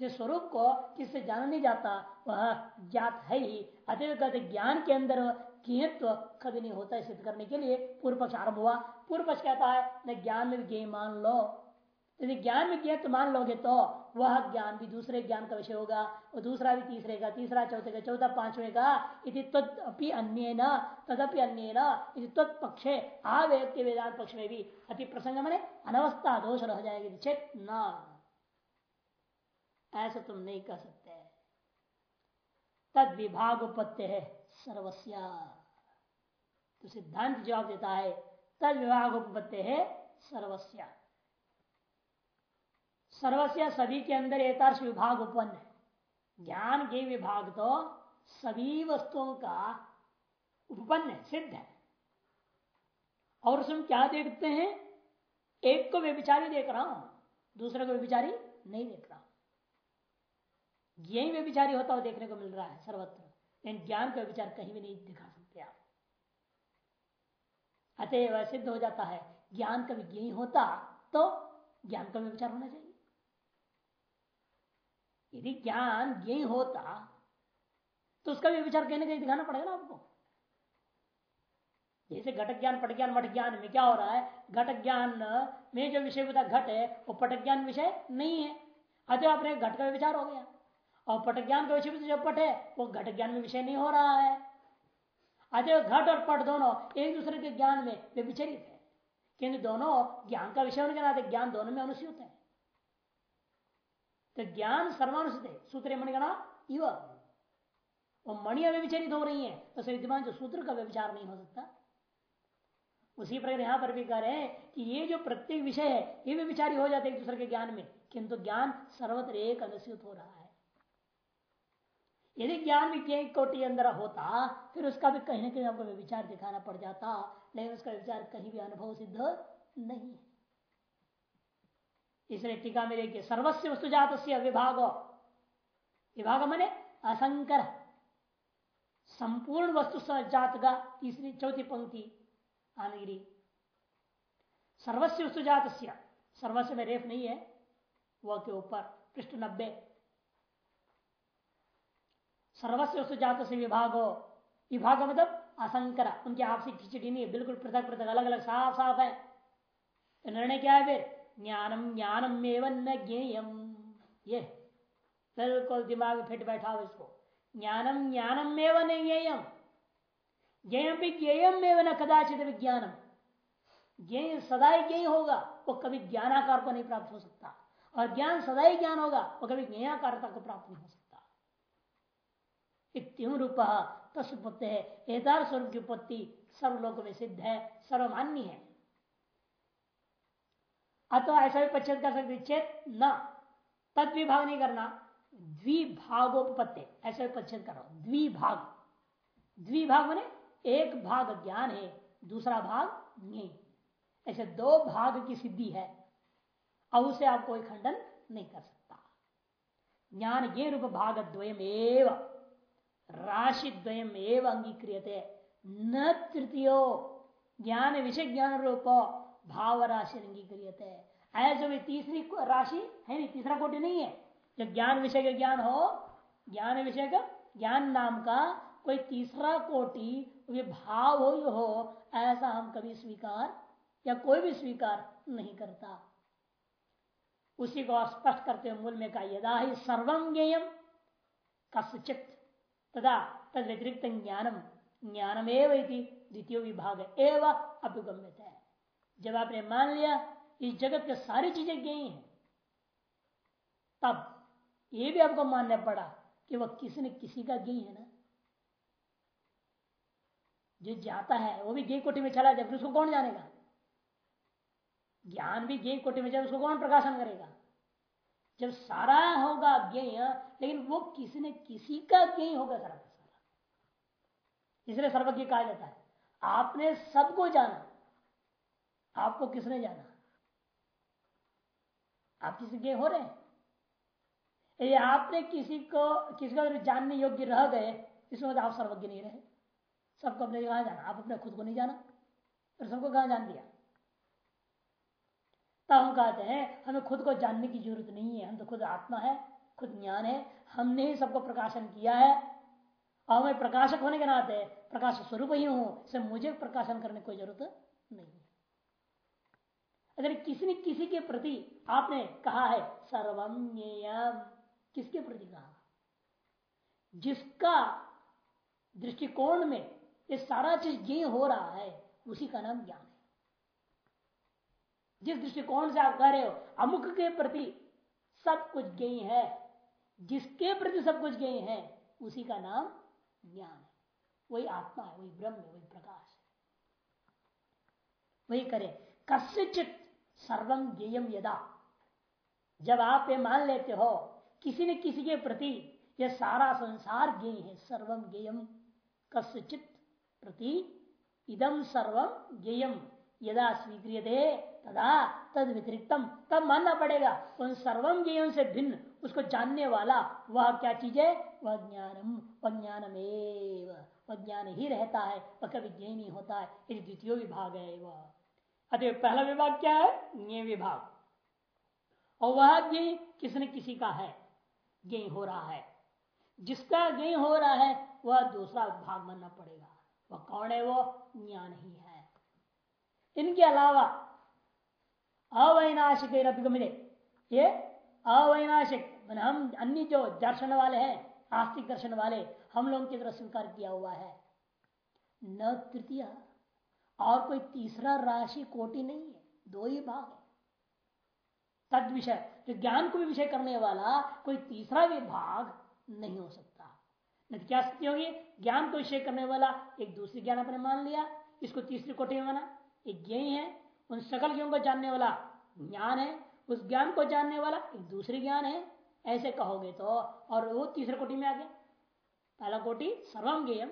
जिस स्वरूप को किससे जाना नहीं जाता, वह ज्ञात है ही। अतिरिक्त ज्ञान के अंदर ज्ञत्व कभी नहीं होता है सिद्ध करने के लिए। पूर्व पक्ष आरंभ हुआ। पूर्व पक्ष कहता है, न ज्ञान में भी मान लो। यदि ज्ञान में ज्ञात मान लोगे तो वह ज्ञान भी दूसरे ज्ञान का विषय होगा और दूसरा भी तीसरे का तीसरा चौथे का, चौथा पांचवे का यदि तदपि अन्य न तदपि अन्य न तत्पक्षे आवेद वेदांत पक्ष में भी अति प्रसंग मैंने अनवस्था दोष रह जाएगी। चेत न। ऐसा तुम नहीं कर सकते। तद विभाग उपत्य है सर्वस्या। तो सिद्धांत जवाब देता है तद विभाग उपत्य है सर्वस्या। सर्वस्या सभी के अंदर एतार्श विभाग उपन्न है। ज्ञान के विभाग तो सभी वस्तुओं का उपन्न है, सिद्ध है। और उसमें क्या देखते हैं? एक को व्यभिचारी देख रहा हूँ, दूसरे को व्यभिचारी नहीं देख रहा। यही व्यभिचारी होता हुआ देखने को मिल रहा है सर्वत्र। लेकिन ज्ञान का विचार कहीं भी नहीं दिखा सकते आप। अतएव सिद्ध हो जाता है, ज्ञान का भी होता तो ज्ञान का विचार होना चाहिए। यदि ज्ञान यही होता तो उसका भी विचार कहीं ना कहीं दिखाना पड़ेगा ना आपको। जैसे घटक ज्ञान, पट ज्ञान मठ ज्ञान में क्या हो रहा है? घटक ज्ञान में जो विषय होता घट है, वो पटक ज्ञान विषय नहीं है। अतः अपने घट का विचार हो गया। और पट ज्ञान का विषय जो पट है, वो घट ज्ञान में विषय नहीं हो रहा है। अतः घट और पट दोनों एक दूसरे के ज्ञान में वे विचरित है। क्योंकि दोनों ज्ञान का विषय होने के नाते ज्ञान दोनों में अनुसूत है। तो ज्ञान सर्वानुसूत है, सूत्र मणिगणा, इव। वो मणि अव्यविचरित हो रही है तो विद्यमान जो सूत्र का व्यविचार नहीं हो सकता। उसी प्रकार यहाँ पर भी कह रहे हैं कि ये जो प्रत्येक विषय है, ये भी विचारी हो जाते एक दूसरे के ज्ञान में। किंतु ज्ञान सर्वत्र एक अनुसूत हो रहा है। यदि ज्ञान भी ज्ञ कोटि अंदर होता, फिर उसका भी कहीं ना कहीं आपको विचार दिखाना पड़ जाता, लेकिन उसका विचार कहीं भी अनुभव सिद्ध नहीं है। इसलिए टीका में देखिए, सर्वस्व वस्तु जात विभाग। विभाग मने असंकर। संपूर्ण वस्तु जात का तीसरी, चौथी पंक्ति, आनगिरी। सर्वस्व वस्तु जात सर्वस्व में रेफ नहीं है, वह के ऊपर, पृष्ठ नब्बे। सर्वस्व वस्तु जात से विभाग। विभाग मतलब असंकर। उनकी आपसी खिचड़ी नहीं बिल्कुल पृथक पृथक अलग अलग साफ़ साफ़ है। तो निर्णय क्या है फिर? ज्ञानम ज्ञानम एवं न ज्ञेयम। ये, बिल्कुल दिमाग में फिट बैठा हो इसको। ज्ञानम ज्ञानम एवं ज्ञेयम। ज्ञेयम भी ज्ञेयम एवं न कदाचित विज्ञानम। ज्ञेय सदाई ज्ञेय होगा, वो कभी ज्ञानाकार को नहीं प्राप्त हो सकता। और ज्ञान सदाई ज्ञान होगा, वो कभी ज्ञाकारता को प्राप्त नहीं हो सकता। इतम रूप तस्पुत्य है एदार स्वरूप की उत्पत्ति सर्वलोक में सिद्ध है, सर्वमान्य है। अतः ऐसा भी पच्छेद कर सकते चेत न। तद विभाग नहीं करना द्विभागोपत्ति ऐसा भी पच्छेद करो द्विभाग। द्विभाग मैंने एक भाग ज्ञान है, दूसरा भाग ज्ञ ऐसे दो भाग की सिद्धि है अब उसे आप कोई खंडन नहीं कर सकता। ज्ञान ये रूप भाग द्वयम एवं राशि द्वयम एवं अंगीक्रियते। न तृतीयो ज्ञान विषय ज्ञान रूप भाव राशि अंगीक्रियते। ऐसे भी तीसरी राशि है नहीं, तीसरा कोटि नहीं है। जब ज्ञान विषय का ज्ञान हो, ज्ञान विषय का ज्ञान नाम का कोई तीसरा कोटि भाव हो हो, ऐसा हम कभी स्वीकार या कोई भी स्वीकार नहीं करता। उसी को स्पष्ट करते हुए मूल में कहा, यदा ही सर्वम ज्ञेयम, कस्यचित तथा तद व्यतिरिक्त ज्ञानम ज्ञानमेव द्वितीय विभाग एवं अभ्युगम्य है जब आपने मान लिया, इस जगत के सारी चीज़ें गई हैं। तब ये भी आपको मानना पड़ा कि वह किसी ने किसी का गई है ना? जो जाता है, वो भी गे कोटि में चला जाए उसको कौन जानेगा? ज्ञान भी गे कोटि में जाए उसको कौन प्रकाशन करेगा? जब सारा होगा ज्ञेय, लेकिन वो किसी ने किसी का ज्ञेय होगा सारा सारा इसलिए सर्वज्ञ कहा जाता है। आपने सबको जाना, आपको किसने जाना? आप किसी के हो रहे हैं? ये आपने किसी को किसी को जानने योग्य रह गए, इसमें मतलब आप सर्वज्ञ नहीं रहे। सबको अपने कहा जाना? आप अपने खुद को नहीं जाना। फिर सबको कहा जान दिया? तब हम कहते हैं। हमें खुद को जानने की ज़रूरत नहीं है। हम तो खुद आत्मा है, खुद ज्ञान है। हमने ही सबको प्रकाशन किया है। और मैं प्रकाशक होने के नाते प्रकाश स्वरूप ही हूँ इसे मुझे प्रकाशन करने की कोई ज़रूरत नहीं है। अगर किसी ने किसी के प्रति आपने कहा है सर्वम किसके प्रति कहा? जिसका दृष्टिकोण में ये सारा चीज़ ये हो रहा है, उसी का नाम ज्ञान जिस दृष्टिकोण से आप कह रहे हो, अमुक के प्रति सब कुछ गई है। जिसके प्रति सब कुछ गई है, उसी का नाम ज्ञान है। वही आत्मा है, वही ब्रह्म है, वही प्रकाश है। वही करे। कस्यचित सर्वम ज्ञेयम यदा। जब आप ये मान लेते हो, किसी ने किसी के प्रति यह सारा संसार ज्ञ है सर्वम ज्ञेयम कस्यचित प्रति इदम सर्वम ज्ञेयम यदा स्वीक्रिय तदा तद व्यतिरिक्तम तब मानना पड़ेगा, उन सर्वम ज्ञों से भिन्न, उसको जानने वाला, वह क्या चीज़ है? वह ज्ञानम वह ज्ञानम ज्ञान ही रहता है, वह कभी ज्ञ नहीं होता है, यदि द्वितीय विभाग है वह। अतः पहला विभाग क्या है? ज्ञ विभाग। और वह ज्ञ किसने किसी का है? ज्ञ हो रहा है। जिसका ज्ञ हो रहा है, वह दूसरा भाग मानना पड़ेगा। वह कौन है? वो ज्ञान ही है। इनके अलावा अवैनाशिक ये अवैनाशिक हम अन्य जो दर्शन वाले हैं, आस्तिक दर्शन वाले हम लोगों की तरह स्वीकार किया हुआ है। न तृतीय, और कोई तीसरा राशि कोटि नहीं है, दो ही भाग है। तद विषय, जो ज्ञान को भी विषय करने वाला, कोई तीसरा विभाग नहीं हो सकता। नहीं तो क्या स्थिति होगी? ज्ञान को विषय करने वाला, एक दूसरी ज्ञान अपने मान लिया, इसको तीसरी कोटि में माना, एक ज्ञ है उन सकल ज्ञों को जानने वाला ज्ञान है, उस ज्ञान को जानने वाला एक दूसरी ज्ञान है, ऐसे कहोगे तो। और वो तीसरे कोटि में आ गया। पहला कोटि सर्वम ज्ञेयम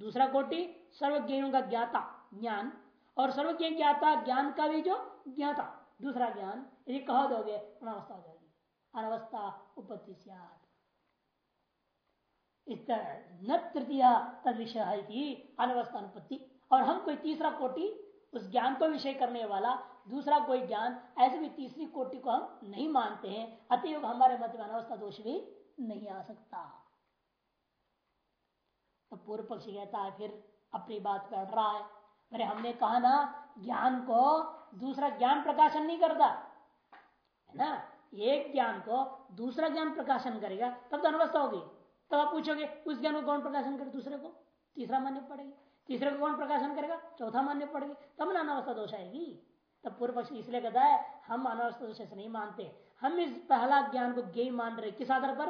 दूसरा कोटि सर्वज्ञों का ज्ञाता ज्ञान, और सर्वज्ञ ज्ञाता ज्ञान का भी जो ज्ञाता, दूसरा ज्ञान यदि कह दोगे, अनावस्था हो जाएगी। अनावस्था उपत्ति इस न तृतीय तद विषय है अनवस्था अनुपत्ति। और हम कोई तीसरा कोटि उस ज्ञान को विषय करने वाला, दूसरा कोई ज्ञान, ऐसे भी तीसरी कोटि को हम नहीं मानते हैं अतयोग हमारे मत में अनवस्था दोष भी नहीं आ सकता। तो पूर्व पक्षी कहता है, फिर अपनी बात कर रहा है। अरे, हमने कहा ना, ज्ञान को दूसरा ज्ञान प्रकाशन नहीं करता, है ना? एक ज्ञान को दूसरा ज्ञान प्रकाशन करेगा, तब तो अनवस्था होगी। तब आप पूछोगे, उस ज्ञान को कौन प्रकाशन करे दूसरे को? तीसरा मान्य पड़ेगी। तीसरे को कौन प्रकाशन करेगा? चौथा मान्य पड़ेगी तब ना अनावस्था दोष आएगी। तब पूर्व पक्ष इसलिए कहता है, हम अनावस्था दोष से नहीं मानते। हम इस पहला ज्ञान को गेय मान रहे किस आधार पर?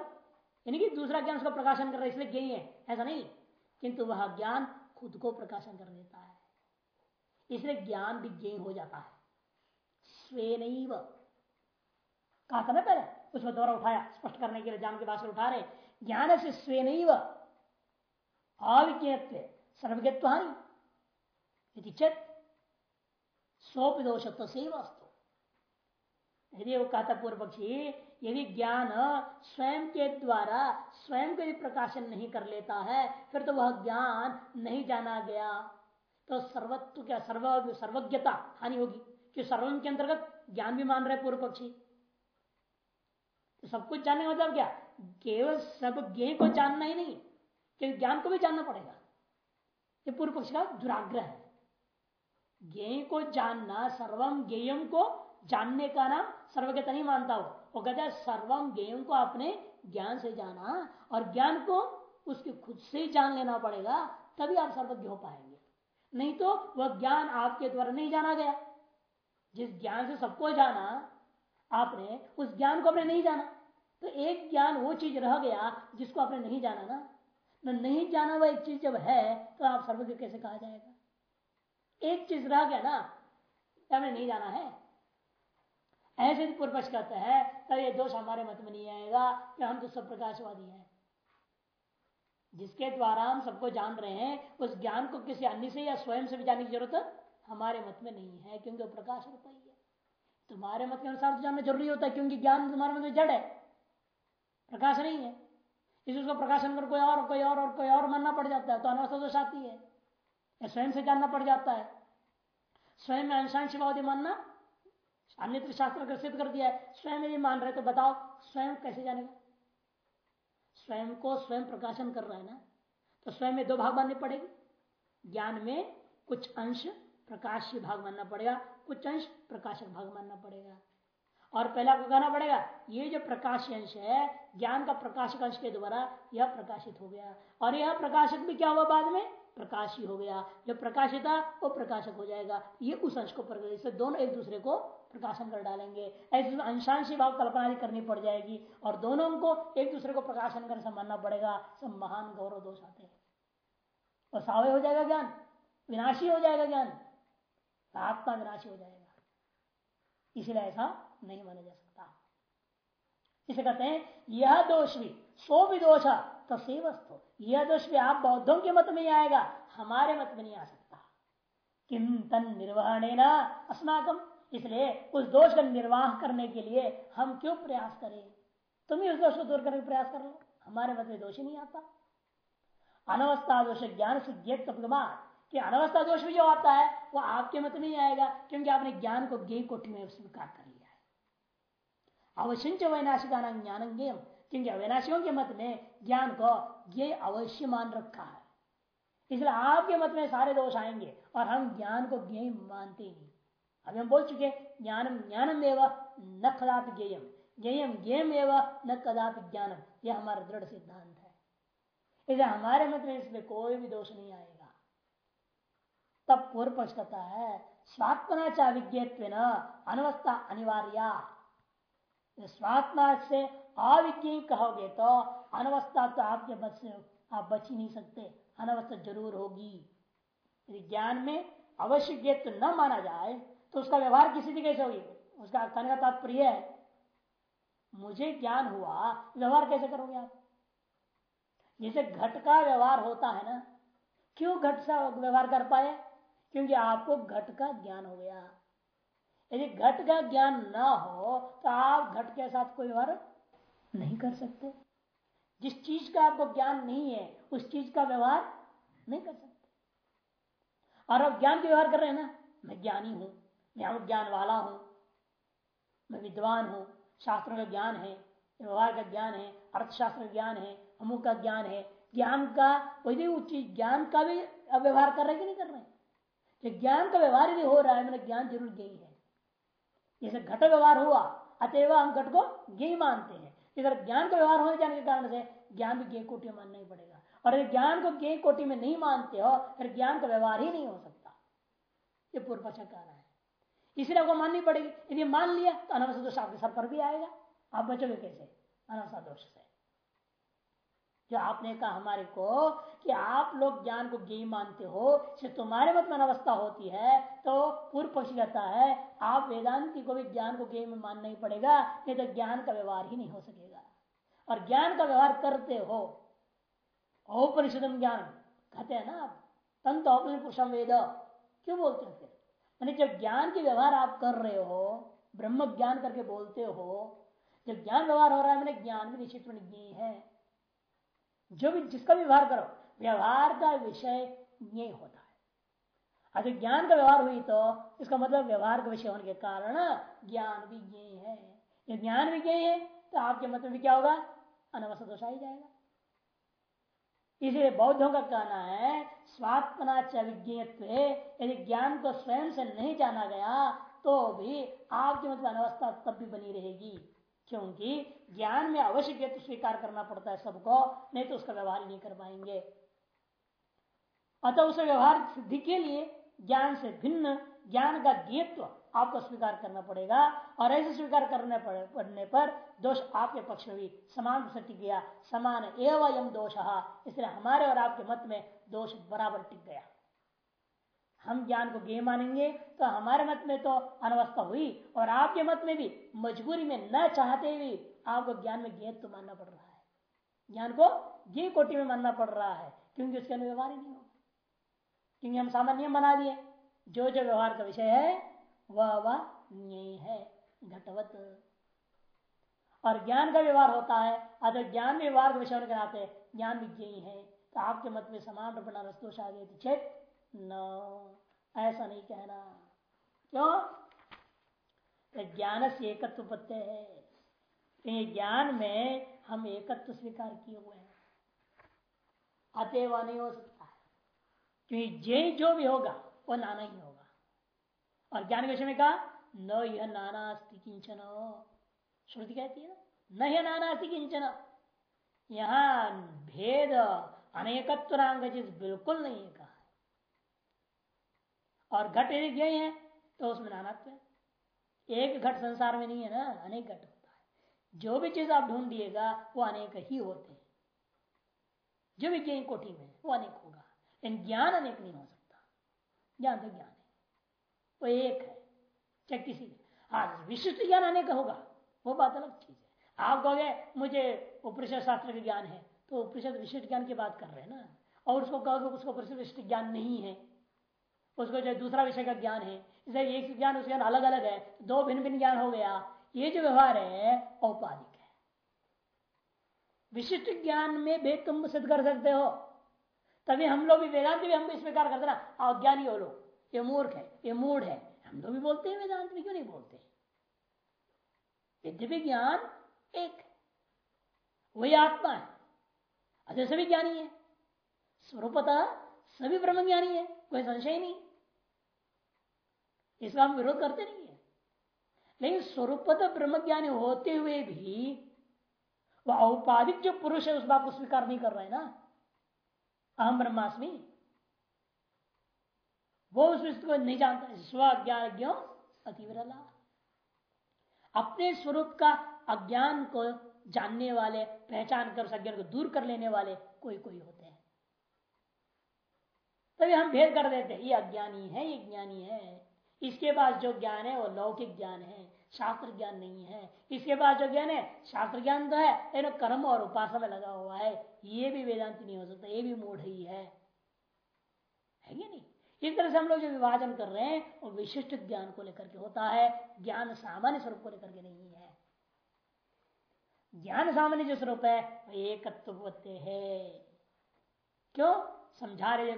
यानी कि दूसरा ज्ञान उसका प्रकाशन कर रहा है, इसलिए गेय है। ऐसा नहीं। किंतु वह ज्ञान खुद को प्रकाशन कर देता है। इसलिए ज्ञान भी गेय हो जाता है। स्वे नहीं कहा था ना पहले? उसमें द्वारा उठाया। स्पष्ट करने के लिए जान के भाषण उठा रहे। ज्ञान से स्वे नहीं सर्वज्ञत्व हानि चेत सोप दोषत्व से वस्तु यदि वो कहता पूर्व पक्षी यदि ज्ञान स्वयं के द्वारा स्वयं को प्रकाशन नहीं कर लेता है, फिर तो वह ज्ञान नहीं जाना गया। तो सर्वत्व क्या, सर्व, सर्वज्ञता हानि होगी कि सर्वम के अंतर्गत ज्ञान भी मान रहे पूर्व पक्षी तो सब कुछ जानने का मतलब क्या? केवल सब ज्ञ को जानना ही नहीं, क्योंकि ज्ञान को भी जानना पड़ेगा। ये पूर्व पक्ष का दुराग्रह है। को जानना सर्वम ज्ञेयम को जानने का नाम सर्वज्ञता नहीं मानता हो वो कहता है सर्वम ज्ञेयम को अपने ज्ञान से जाना और ज्ञान को उसके खुद से ही जान लेना पड़ेगा, तभी आप सर्वज्ञ हो पाएँगे। नहीं तो वह ज्ञान आपके द्वारा नहीं जाना गया। जिस ज्ञान से सबको जाना, आपने उस ज्ञान को आपने नहीं जाना। तो एक ज्ञान वो चीज़ रह गया जिसको आपने नहीं जाना ना। नहीं जाना हुआ एक चीज़ जब है तो आप सर्वज्ञ कैसे कहा जाएगा? एक चीज़ रह गया ना आपने नहीं जाना है। ऐसे पूर्व पक्ष कहते हैं तब ये दोष हमारे मत में नहीं आएगा, कि हम तो सब प्रकाशवादी हैं। जिसके द्वारा हम सबको जान रहे हैं, उस ज्ञान को किसी अन्य से या स्वयं से भी जानने की ज़रूरत हमारे मत में नहीं है, क्योंकि वो प्रकाश रूप ही है। तुम्हारे मत के अनुसार तो जानना ज़रूरी होता है, क्योंकि ज्ञान तुम्हारे मत में जड़ है। प्रकाश नहीं है। इस उसको प्रकाशन कर कोई और कोई और और कोई और मानना पड़ जाता है तो अनवस्था दोष आती है स्वयं से जानना पड़ जाता है। स्वयं में अंशांश भावती मानना अन्य शास्त्र सिद्ध कर दिया है। स्वयं यदि मान रहे तो बताओ, स्वयं कैसे जानेगा? स्वयं को स्वयं प्रकाशन कर रहा है ना? तो स्वयं में दो भाग मानने पड़ेगी। ज्ञान में कुछ अंश प्रकाश भाग मानना पड़ेगा, कुछ अंश प्रकाशक भाग मानना पड़ेगा। और पहला आपको कहना पड़ेगा, ये जो प्रकाश अंश है, ज्ञान का प्रकाशक अंश के द्वारा यह प्रकाशित हो गया। और यह प्रकाशक भी क्या हुआ बाद में? प्रकाशी हो गया। जो प्रकाशिता वो प्रकाशक हो जाएगा। ये उस अंश को प्रकाशित दोनों एक दूसरे को प्रकाशन कर डालेंगे। ऐसे अंशांशी भाव कल्पना करनी पड़ जाएगी और दोनों को एक दूसरे को प्रकाशन कर मानना पड़ेगा। सब महान गौरव दोष आते हैं। और सावय हो जाएगा ज्ञान। विनाशी हो जाएगा ज्ञान। आत्मा विनाशी हो जाएगा। इसलिए ऐसा नहीं माना जा सकता। इसे कहते हैं, यह दोष भी सो भी दोष तो सेवस्तु यह दोष भी आप बौद्धों के मत में ही आएगा, हमारे मत में नहीं आ सकता। किम तन निर्वहण अस्माकम इसलिए उस दोष का निर्वाह करने के लिए हम क्यों प्रयास करें? तुम ही उस दोष को दूर करने का प्रयास कर लो। हमारे मत में दोष नहीं आता। अनवस्था दोष ज्ञान से कि अनवस्था दोष भी जो आता है, वो आपके मत में ही आएगा, क्योंकि आपने ज्ञान को ज्ञ कोटि में स्वीकार कर लिया। है अवश्य वैनाशिका ज्ञान क्योंकि अविनाशियों के मत में ज्ञान को ये अवश्य मान रखा है। इसलिए आपके मत में सारे दोष आएँगे, और हम ज्ञान को ज्ञ मानते नहीं। अभी हम बोल चुके ज्ञानम ज्ञानम एवं न कदापि ज्ञेयम ज्ञेयम ज्ञेम एवं न कदापि ज्ञानम यह हमारा दृढ़ सिद्धांत है। इसलिए हमारे मत में इसमें कोई भी दोष नहीं आएगा। तब पूर्व पक्ष कहता है, स्वात्मना चा विज्ञत्व अनवस्था अनिवार्य। स्वात्मा से अविज्ञ कहोगे तो अनवस्था तो आपके बच से आप बच ही नहीं सकते। अनवस्था ज़रूर होगी। यदि ज्ञान में अवश्य ज्ञत्व न माना जाए तो उसका व्यवहार किसी से कैसे होगी? उसका कहने का तात्पर्य है, मुझे ज्ञान हुआ, व्यवहार कैसे करोगे आप? जैसे घट का व्यवहार होता है ना, क्यों घट सा व्यवहार कर पाए? क्योंकि आपको घट का ज्ञान हो गया। यदि घट का ज्ञान ना हो तो आप घट के साथ कोई व्यवहार नहीं कर सकते। जिस चीज़ का आपको ज्ञान नहीं है, उस चीज़ का व्यवहार नहीं कर सकते। और आप ज्ञान के व्यवहार कर रहे हैं ना, मैं ज्ञानी हूँ, मैं ज्ञान वाला हूँ, मैं विद्वान हूँ, शास्त्रों का ज्ञान है, व्यवहार का ज्ञान है, अर्थशास्त्र का ज्ञान है, अमुक का ज्ञान है, ज्ञान का वही चीज़, ज्ञान का भी व्यवहार कर रहे कि नहीं कर रहे ज्ञान का व्यवहार यदि हो रहा है, मैंने ज्ञान ज़रूर यही है। जैसे घट व्यवहार हुआ, अतएव हम घट को ज्ञ मानते हैं। इधर ज्ञान का व्यवहार होने जाने के कारण से ज्ञान भी ज्ञ कोटि मानना ही पड़ेगा। और यदि ज्ञान को ज्ञ कोटि में नहीं मानते हो, फिर ज्ञान का व्यवहार ही नहीं हो सकता। ये पूर्व पक्ष कहना है। इसलिए आपको माननी पड़ेगी। यदि मान लिया तो अनवसा दोष आपके सर पर भी आएगा। आप बचोगे कैसे? अनवसा दोष से। जो आपने कहा हमारे को कि आप लोग ज्ञान को ज्ञ मानते हो से तुम्हारे मत में अनवस्था होती है तो पूर्व पक्ष कहता है। आप वेदांति को भी ज्ञान को ज्ञ में मानना ही पड़ेगा, नहीं तो ज्ञान का व्यवहार ही नहीं हो सकेगा। और ज्ञान का व्यवहार करते हो औपनिषद ज्ञान, कहते हैं ना आप, तंत औपनिषद वेद, क्यों बोलते हैं फिर? यानी जब ज्ञान के व्यवहार आप कर रहे हो, ब्रह्म ज्ञान करके बोलते हो, जब ज्ञान व्यवहार हो रहा है, मैंने ज्ञान भी निश्चित है। जो भी जिसका व्यवहार करो, व्यवहार का विषय ये होता है। अगर ज्ञान का व्यवहार हुई तो इसका मतलब व्यवहार का विषय होने के कारण ज्ञान भी ये है। ये ज्ञान भी ये है तो आपके मतलब भी क्या होगा? अनवस्थ दोष ही जाएगा। इसलिए बौद्धों का कहना है स्वात्मना विज्ञत्व यदि ज्ञान को स्वयं से नहीं जाना गया तो भी आपकी मतलब अनवस्था तब भी बनी रहेगी। क्योंकि ज्ञान में अवश्य तो स्वीकार करना पड़ता है सबको, नहीं तो उसका व्यवहार नहीं कर पाएँगे। अतः उस व्यवहार सिद्धि के लिए ज्ञान से भिन्न, ज्ञान का ज्ञत्व आपको स्वीकार करना पड़ेगा। और ऐसे स्वीकार करने पड़ने पर दोष आपके पक्ष में भी समान से टिक गया समान एवं दोष। इसलिए हमारे और आपके मत में दोष बराबर टिक गया। हम ज्ञान को गे मानेंगे तो हमारे मत में तो अनवस्था हुई और आपके मत में भी मजबूरी में न चाहते हुए आपको ज्ञान में गेद तो मानना पड़ रहा है। ज्ञान को गे कोटि में मानना पड़ रहा है, क्योंकि उसके अनुव्यवहार ही नहीं होगा। क्योंकि हम सामान्य बना दिए, जो जो व्यवहार का विषय है, वह वह है, घटवत। और ज्ञान का व्यवहार होता है अगर ज्ञान व्यवहार का विषय होने के नाते ज्ञान भी है तो आपके मत में समान रूप दोष आ गए न ऐसा नहीं कहना। क्यों? ज्ञान से एकत्व पत्ते है। ज्ञान में हम एकत्व स्वीकार किए हुए हैं। अतएव नहीं हो सकता है। क्योंकि जे जो भी होगा, वो नाना ही होगा। और ज्ञान के विषय में कहा, न यह नाना अस्ति किंचन। श्रुति कहती है ना यह नाना अस्ति किंचन। यहाँ भेद अनेकत्व नाम चीज़ बिल्कुल नहीं है और घट यदि ज्ञ है तो उसमें नानात्व है। एक घट संसार में नहीं है ना, अनेक घट होता है। जो भी चीज़ आप ढूंढिएगा, वो अनेक ही होते हैं। जो भी ज्ञ कोटि में वो अनेक होगा। लेकिन ज्ञान अनेक नहीं हो सकता। ज्ञान तो ज्ञान है। वो एक है, चाहे किसी हाँ विशिष्ट ज्ञान अनेक होगा, वो बात अलग चीज़ है। आप कहोगे, मुझे उपनिषद शास्त्र का ज्ञान है तो उपनिषद विशिष्ट ज्ञान की बात कर रहे हैं ना। और उसको कहोगे, उसको विशिष्ट ज्ञान नहीं है। उसको जो दूसरा विषय का ज्ञान है। इसे एक ज्ञान, उसका अलग अलग है। दो भिन्न भिन्न ज्ञान हो गया। ये जो व्यवहार है, औपाधिक है। विशिष्ट ज्ञान में भेद तुम सिद्ध कर सकते हो। तभी हम लोग भी वेदांत भी हम इस प्रकार करते ना। अज्ञानी हो लोग। ये मूर्ख है, ये मूड है। हम लोग भी बोलते हैं वेदांत में, क्यों नहीं बोलते? यद्यपि ज्ञान एक वही आत्मा है। अच्छा सभी ज्ञानी है। स्वरूपता सभी ब्रह्म ज्ञानी है। कोई संशय नहीं। इसका हम विरोध करते नहीं है। लेकिन स्वरूपत ब्रह्म ज्ञानी होते हुए भी, वह औपाधिक जो पुरुष है, उस बात को स्वीकार नहीं कर रहे ना। अहम ब्रह्मास्मि। वो उस को नहीं जानता। स्वज्ञान अतिविरला अपने स्वरूप का अज्ञान को जानने वाले, पहचान कर अज्ञान को दूर कर लेने वाले कोई कोई होते हैं। तभी हम भेद कर देते हैं, ये अज्ञानी है, ये ज्ञानी है। इसके पास जो ज्ञान है वो लौकिक ज्ञान है, शास्त्र ज्ञान नहीं है। इसके बाद जो ज्ञान है, शास्त्र ज्ञान तो है, लेकिन कर्म और उपासना में लगा हुआ है। ये भी वेदांत नहीं हो सकता, ये भी मूढ़ ही है। है नहीं? इस तरह से हम लोग जो विभाजन कर रहे हैं, वो विशिष्ट ज्ञान को लेकर के होता है, ज्ञान सामान्य स्वरूप को लेकर के नहीं है। ज्ञान सामान्य जो स्वरूप है, वो एकत्व है। क्यों? समझा रहे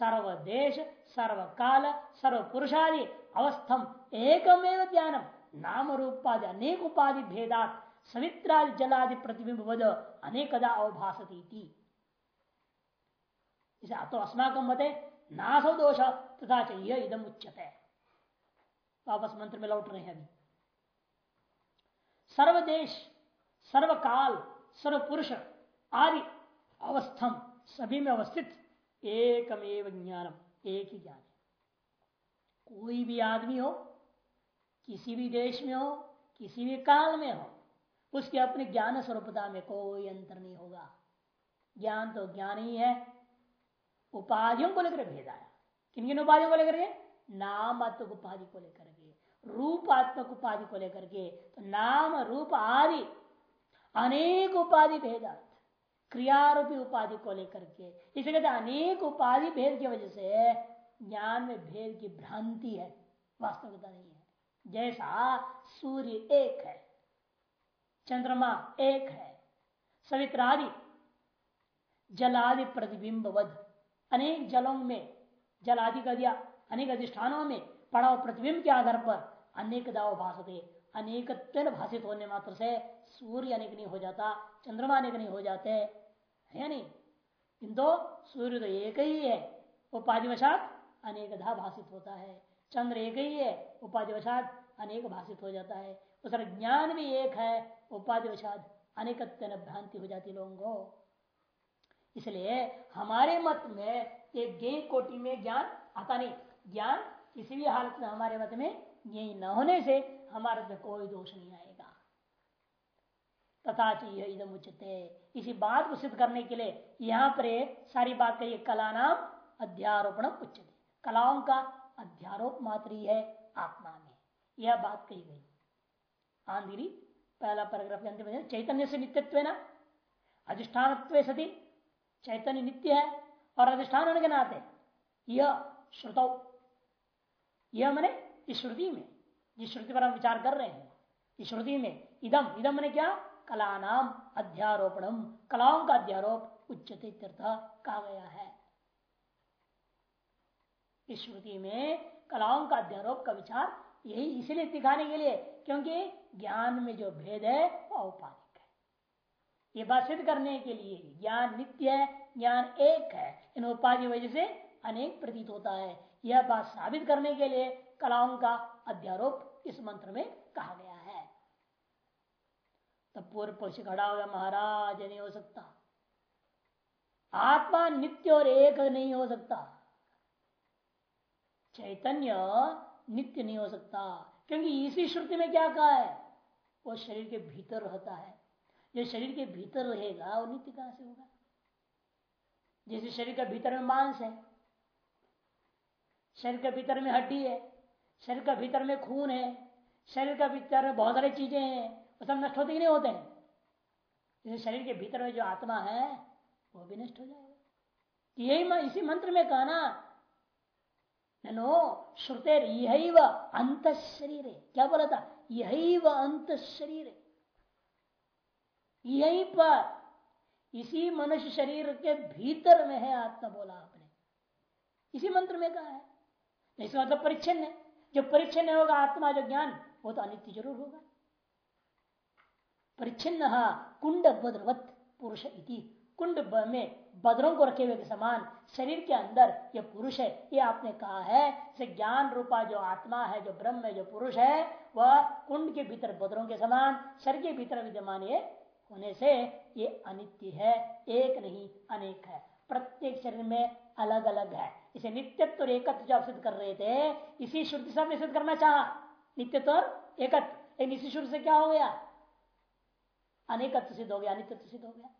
सर्व देश सर्व पुरुषादि अवस्थम एकमेव ज्ञानम नाम रूपादि अनेक उपाधि भेदात सवित्रादि जलादि प्रतिबिंब अनेकदा अवभाषती तो अस्माक मते नासो दोष तथा चाहिए इदम उच्चते वापस मंत्र में लौट रहे हैं अभी सर्वदेश सर्वकाल सर्व पुरुष आदि अवस्थम सभी में अवस्थित एकमेव ज्ञानम, एक ही ज्ञान है। कोई भी आदमी हो, किसी भी देश में हो, किसी भी काल में हो, उसके अपने ज्ञान स्वरूपता में कोई अंतर नहीं होगा। ज्ञान तो ज्ञान ही है। उपाधियों को लेकर भेद आया। किन किन उपाधियों को लेकर के? नामात्मक उपाधि को लेकर के रूपात्मक उपाधि को लेकर के। तो नाम, रूप आदि, अनेक उपाधि भेदा क्रियारूपी उपाधि को लेकर के। इसे कहते अनेक उपाधि भेद की वजह से ज्ञान में भेद की भ्रांति है। वास्तविकता नहीं है। जैसा सूर्य एक है, चंद्रमा एक है, सवित्रादि, जलादि प्रतिबिंबवध अनेक जलों में जलादि का दिया अनेक अधिष्ठानों में पड़ाव प्रतिबिंब के आधार पर अनेक दाव भाषते अनेक भाषित होने मात्र से सूर्य अनेक नहीं हो जाता, चंद्रमा अनेक नहीं हो जाते है नहीं किंतु सूर्य तो एक ही है, उपाधिवशात अनेकधा भाषित होता है। चंद्र एक ही है, उपाधिवशात अनेक भाषित हो जाता है। उस ज्ञान भी एक है, उपाधिवशात अनेक भ्रांति हो जाती लोगों को। इसलिए हमारे मत में एक गे कोटि में ज्ञान आता नहीं। ज्ञान किसी भी हालत में हमारे मत में यही न होने से हमारे में कोई दोष नहीं आएगा। तथा चाहिए इसी बात को सिद्ध करने के लिए यहाँ पर सारी बात कही, कला नाम अध्यारोपण उचित कलाओं का अध्यारोप मात्र है आत्मा में। यह बात कही गई। आंधी पहला पैराग्राफ अंतिम चैतन्य से नित्यत्व ना? अधिष्ठान सती। चैतन्य नित्य है और अधिष्ठान होने के नाते यह श्रुतौ। यह मैंने इस श्रुति में, जिस श्रुति पर हम विचार कर रहे हैं, इस श्रुति में इदम। इदम मैंने क्या? कला नाम अध्यारोपणम। कलाओं का अध्यारोप उच्चते कहा गया है। श्रुति में कलाओं का अध्यारोप का विचार यही इसीलिए दिखाने के लिए क्योंकि ज्ञान में जो भेद है वह औपाधिक है। ये बात सिद्ध करने के लिए ज्ञान नित्य है, ज्ञान एक है। इन उपाधि वजह से अनेक प्रतीत होता है। यह बात साबित करने के लिए कलाओं का अध्यारोप इस मंत्र में कहा गया तब पूर्व पक्ष खड़ा हो गया, महाराज नहीं हो सकता। आत्मा नित्य और एक नहीं हो सकता। चैतन्य नित्य नहीं हो सकता। क्योंकि इसी श्रुति में क्या कहा है? वो शरीर के भीतर रहता है। जो शरीर के भीतर रहेगा, वो नित्य कहाँ से होगा? जैसे शरीर के भीतर में मांस है, शरीर के भीतर में हड्डी है, शरीर के भीतर में खून है, शरीर के भीतर में बहुत सारी चीज़ें हैं। वो सब नष्ट होते ही नहीं होते हैं। जैसे शरीर के भीतर में जो आत्मा है, वो भी नष्ट हो जाएगा। यही इसी मंत्र में कहा ना नो श्रुतेर यही व अंत शरीर क्या बोला था? यही व अंत शरीर यही पर इसी मनुष्य शरीर के भीतर में है आत्मा बोला आपने। इसी मंत्र में कहा है। इसका मतलब परिच्छन है। जो परिच्छन होगा आत्मा, जो ज्ञान, वो तो अनित्य ज़रूर होगा। परिच्छिन्न कुंड बद्रवत पुरुष कुंड में बदरों को रखे हुए के समान शरीर के अंदर ये पुरुष है, ये आपने कहा है से ज्ञान रूपा जो आत्मा है, जो ब्रह्म है, जो पुरुष है, वह कुंड के भीतर बदरों के समान, शरीर के भीतर विद्यमान ये होने से ये अनित्य है, एक नहीं, अनेक है। प्रत्येक शरीर में अलग अलग है। इसे नित्यत्व और एकत्व जो सिद्ध कर रहे थे, इसी श्रुति से हमने सिद्ध करना चाहा। नित्यत्व और एकत्व। इसी श्रुति से क्या हो गया? अनेकत्व सिद्ध हो गया अनित्यत्व सिद्ध हो गया।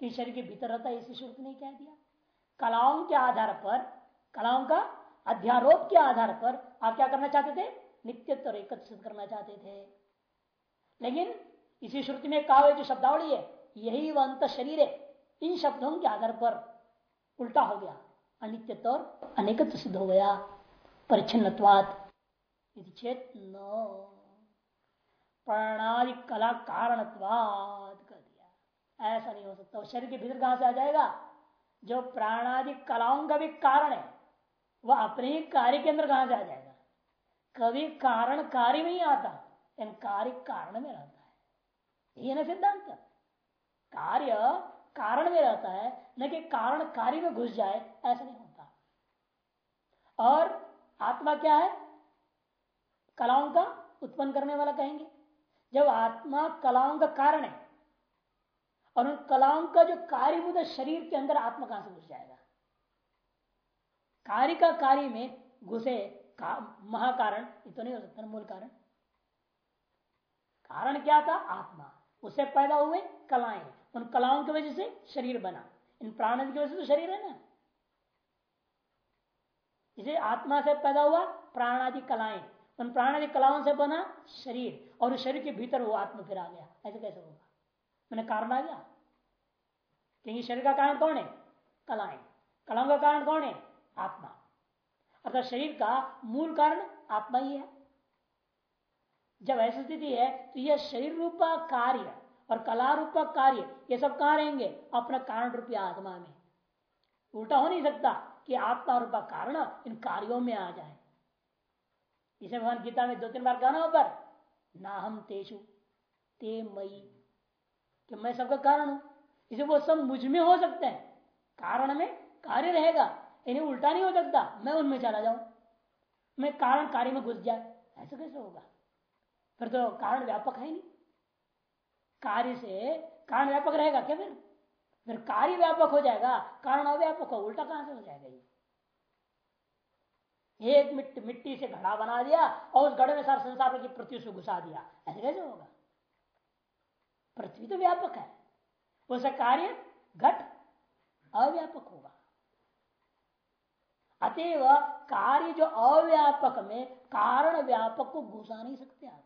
कि शरीर के भीतर रहता है, इसी श्रुति ने कह दिया। कलाओं के आधार पर, कलाओं का अध्यारोप के आधार पर आप क्या करना चाहते थे? नित्यत्व और एकत्र सिद्ध करना चाहते थे। लेकिन इसी श्रुति में कहा जो शब्दावली है, यही वह अंत शरीर है। इन शब्दों के आधार पर उल्टा हो गया। अनित्यत्व और अनेकत्व सिद्ध हो गया। परिच्छिन्नवाद चेत न। प्रणाली कला कारणत्वाद कर दिया। ऐसा नहीं हो सकता। वो शरीर के भीतर कहाँ से आ जाएगा? जो प्राणादि कलाओं का भी कारण है, वह अपने ही कार्य के अंदर कहाँ से आ जाएगा? कभी कारण कार्य में ही आता इन कार्य कारण में रहता है। ये ना सिद्धांत? कार्य कारण में रहता है, न कि कारण कार्य में घुस जाए, ऐसा नहीं होता। और आत्मा क्या है? कलाओं का उत्पन्न करने वाला कहेंगे। जब आत्मा कलाओं का कारण है और उन कलाओं का जो कार्यभूत शरीर के अंदर आत्मा कहाँ से घुस जाएगा? कार्य का कार्य में घुसे का, महाकारण ये तो नहीं हो सकता मूल कारण। कारण क्या था? आत्मा। उससे पैदा हुए कलाएँ। उन कलाओं की वजह से शरीर बना। इन प्राण की वजह से तो शरीर है ना। इसे आत्मा से पैदा हुआ प्राण आदि कलाएँ। उन प्राण आदि कलाओं से बना शरीर, और उस शरीर के भीतर वो आत्मा फिर आ गया। ऐसे कैसे होगा? मैंने कारण आ गया। क्योंकि शरीर का कारण कौन है? कलाएँ कलाओं का कारण कौन है? आत्मा। अर्थात शरीर का मूल कारण आत्मा ही है। जब ऐसी स्थिति है तो यह शरीर रूपा कार्य और कला रूपा कार्य, ये सब कहा रहेंगे? अपना कारण रूपी आत्मा में। उल्टा हो नहीं सकता कि आत्मा रूपा कारण इन कार्यों में आ जाए। इसे भगवान गीता में दो तीन बार कहना ऊपर ना हम तेषु, ते मई कि मैं सबका कारण हूँ। इसे वो सब मुझमें हो सकते हैं। कारण में कार्य रहेगा। इन्हें उल्टा नहीं हो सकता। मैं उनमें चला जाऊँ। मैं कारण कार्य में घुस जाए ऐसा कैसे होगा? फिर तो कारण व्यापक है नहीं। कार्य से कारण व्यापक रहेगा क्या फिर? फिर कार्य व्यापक हो जाएगा। कारण अव्यापक हो उल्टा कहाँ से हो जाएगा ये? एक मिट्टी मिट्टी से घड़ा बना दिया और उस घड़े में सारा संसार की पृथ्वी से घुसा दिया। ऐसे कैसे होगा? पृथ्वी तो व्यापक है। उसका कार्य घट अव्यापक होगा। अतएव कार्य जो अव्यापक में कारण व्यापक को घुसा नहीं सकते आप।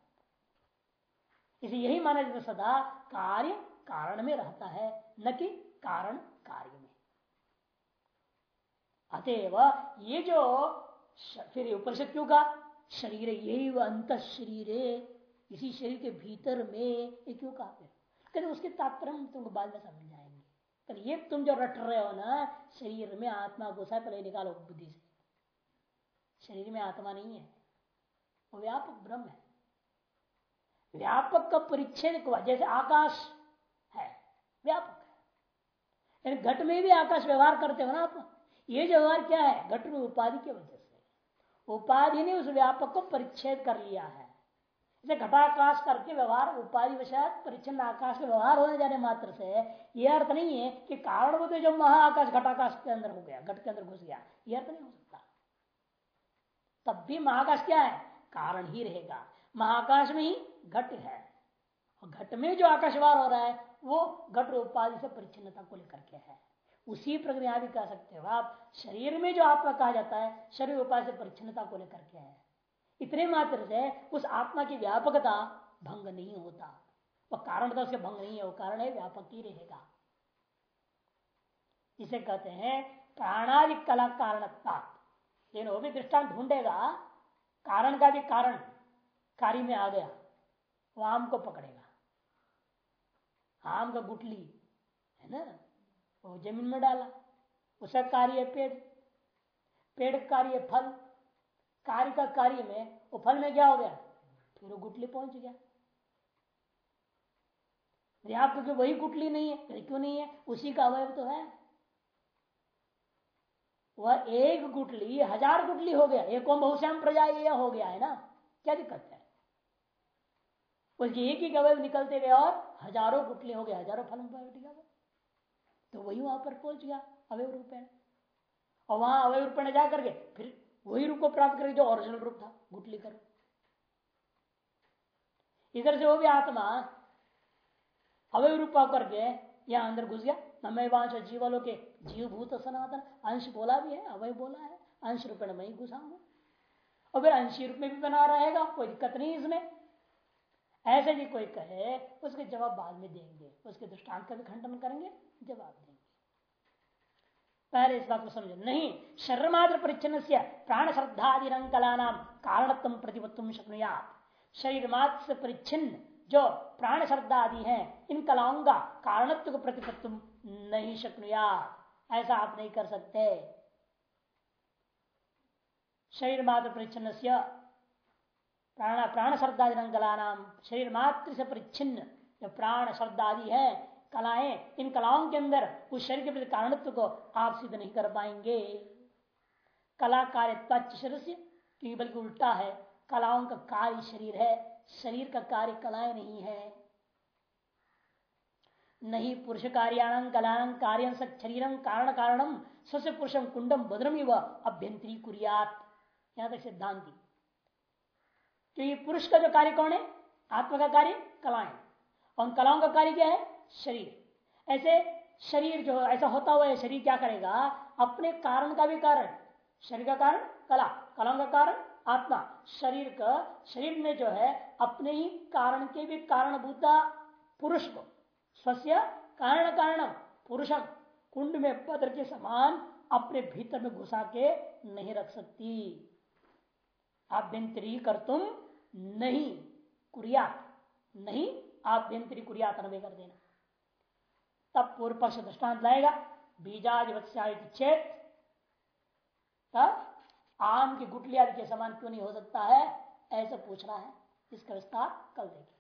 इसे यही माना जाता सदा कार्य कारण में रहता है, न कि कारण कार्य में। अतएव ये जो फिर उपनिषद क्यों का शरीर यही वह अंत शरीर। इसी शरीर के भीतर में ये क्यों कहा फिर? कहते उसके तात्पर्य हम तुमको बाद में समझ जाएँगे। पर ये तुम जो रट रहे हो ना, शरीर में आत्मा घुसा पहले निकालो बुद्धि से। शरीर में आत्मा नहीं है। वो व्यापक ब्रह्म है। व्यापक का परिच्छेद जैसे आकाश है, व्यापक है। घट में भी आकाश व्यवहार करते हो ना आप? ये व्यवहार क्या है? घट में उपाधि की वजह उपाधि ने उस व्यापक को परिच्छेद कर लिया है। घटाकाश करके व्यवहार, उपाधि वशात परिच्छिन्न आकाश के व्यवहार होने जाने मात्र से यह अर्थ नहीं है कि कारण जो महाआकाश घटाकाश के अंदर हो गया, घट के अंदर घुस गया। यह अर्थ नहीं हो सकता। तब भी महाकाश क्या है? कारण ही रहेगा। महाकाश में ही घट है। घट में जो आकाश व्यवहार हो रहा है, वो घट उपाधि से परिच्छिन्नता को लेकर के है। उसी प्रक्रिया भी कह सकते हो आप। शरीर में जो आत्मा कहा जाता है, शरीर उपाय से परिच्छिन्नता को लेकर के है। इतने मात्र से उस आत्मा की व्यापकता भंग नहीं होता। वह कारण तो उसके भंग नहीं है, वो कारण है व्यापक ही रहेगा। इसे कहते हैं प्राणादि कला कारणता लेकिन वो भी दृष्टांत ढूंढेगा। कारण का भी कारण कार्य में आ गया। वो आम को पकड़ेगा। आम का गुटली है ना? वो ज़मीन में डाला उसका कार्य पेड़ पेड़ कार्य फल, कार्य का कार्य में, वो फल में क्या हो गया? फिर वो गुटली पहुँच गया। आप क्योंकि वही गुटली नहीं है क्यों नहीं है? उसी का अवयव तो है। वह एक गुटली हज़ार गुटली हो गया। एक बहुश्याम प्रजा ये हो गया, है ना? क्या दिक्कत है? उसकी एक ही अवयव निकलते गए और हज़ारों गुटली हो गए, हज़ारों फल में तो वही वहाँ पर पहुँच गया अवय रूप और वहाँ अवय रूप में जा करके फिर वही रूप को प्राप्त करके जो ओरिजिनल रूप था गुटली करो इधर से वो भी आत्मा अवय रूप करके यहाँ अंदर घुस गया। नमे वांश के जीव भूत सनातन। अंश बोला भी है अवय बोला है। अंश रूप में घुसा हूँ। और फिर अंशी रूप में भी बना रहेगा, कोई दिक्कत नहीं इसमें। ऐसे भी कोई कहे, उसके जवाब बाद में देंगे। उसके दृष्टांत का भी खंडन करेंगे, जवाब देंगे। पहले इस बात को समझो। नहीं शर्माद्र परिच्छन से प्राण श्रद्धादि कला नाम कारणत्म प्रतिपत्तुम शक्नुयात। शरीर मात्र से परिच्छिन्न, जो प्राण श्रद्धा आदि है, इन कलाओं का कारणत्व को प्रतिपत्तुम नहीं शक्नुयात। ऐसा आप नहीं कर सकते। शरीर मात्र परिच्छन से प्राण प्राण श्रद्धादि कला नाम शरीर मात्र से परिच्छिन्न जो प्राण श्रद्धादि है, कलाएँ, इन कलाओं के अंदर उस शरीर के प्रति कारणत्व को आप सिद्ध नहीं कर पाएँगे। कला कार्य शरीर से क्योंकि बल्कि उल्टा है, कलाओं का कार्य शरीर है, शरीर का कार्य कलाएँ नहीं है। नहीं पुरुष कार्याण कलान कार्य शरीरम कारण कारणम स्वस्य पुरुषम कुंडम बद्रम अभ्यंतरी कुरियात। यहाँ तक सिद्धांति। क्योंकि पुरुष का जो कार्य कौन है? आत्मा का कार्य कलाएँ और कलाओं का कार्य क्या है? शरीर। ऐसे शरीर जो ऐसा होता हुआ है शरीर क्या करेगा? अपने कारण का भी कारण। शरीर का कारण कला। कलाओं का कारण आत्मा। शरीर का, शरीर में जो है, अपने ही कारण के भी कारणभूता पुरुष को। स्वस्य कारण कारण पुरुष कुंड में पत्र के समान अपने भीतर में घुसा के नहीं रख सकती। आभ्यंतरी कर तुम नहीं कुरिया नहीं आभ्यंतरी कुरिया अनवे कर देना। तब पूर्व पक्ष दृष्टांत लाएगा बीजाधिपत्य चेत, तब आम की गुटली आदि के समान क्यों नहीं हो सकता है, ऐसा रहा है इसका विस्तार कल देखें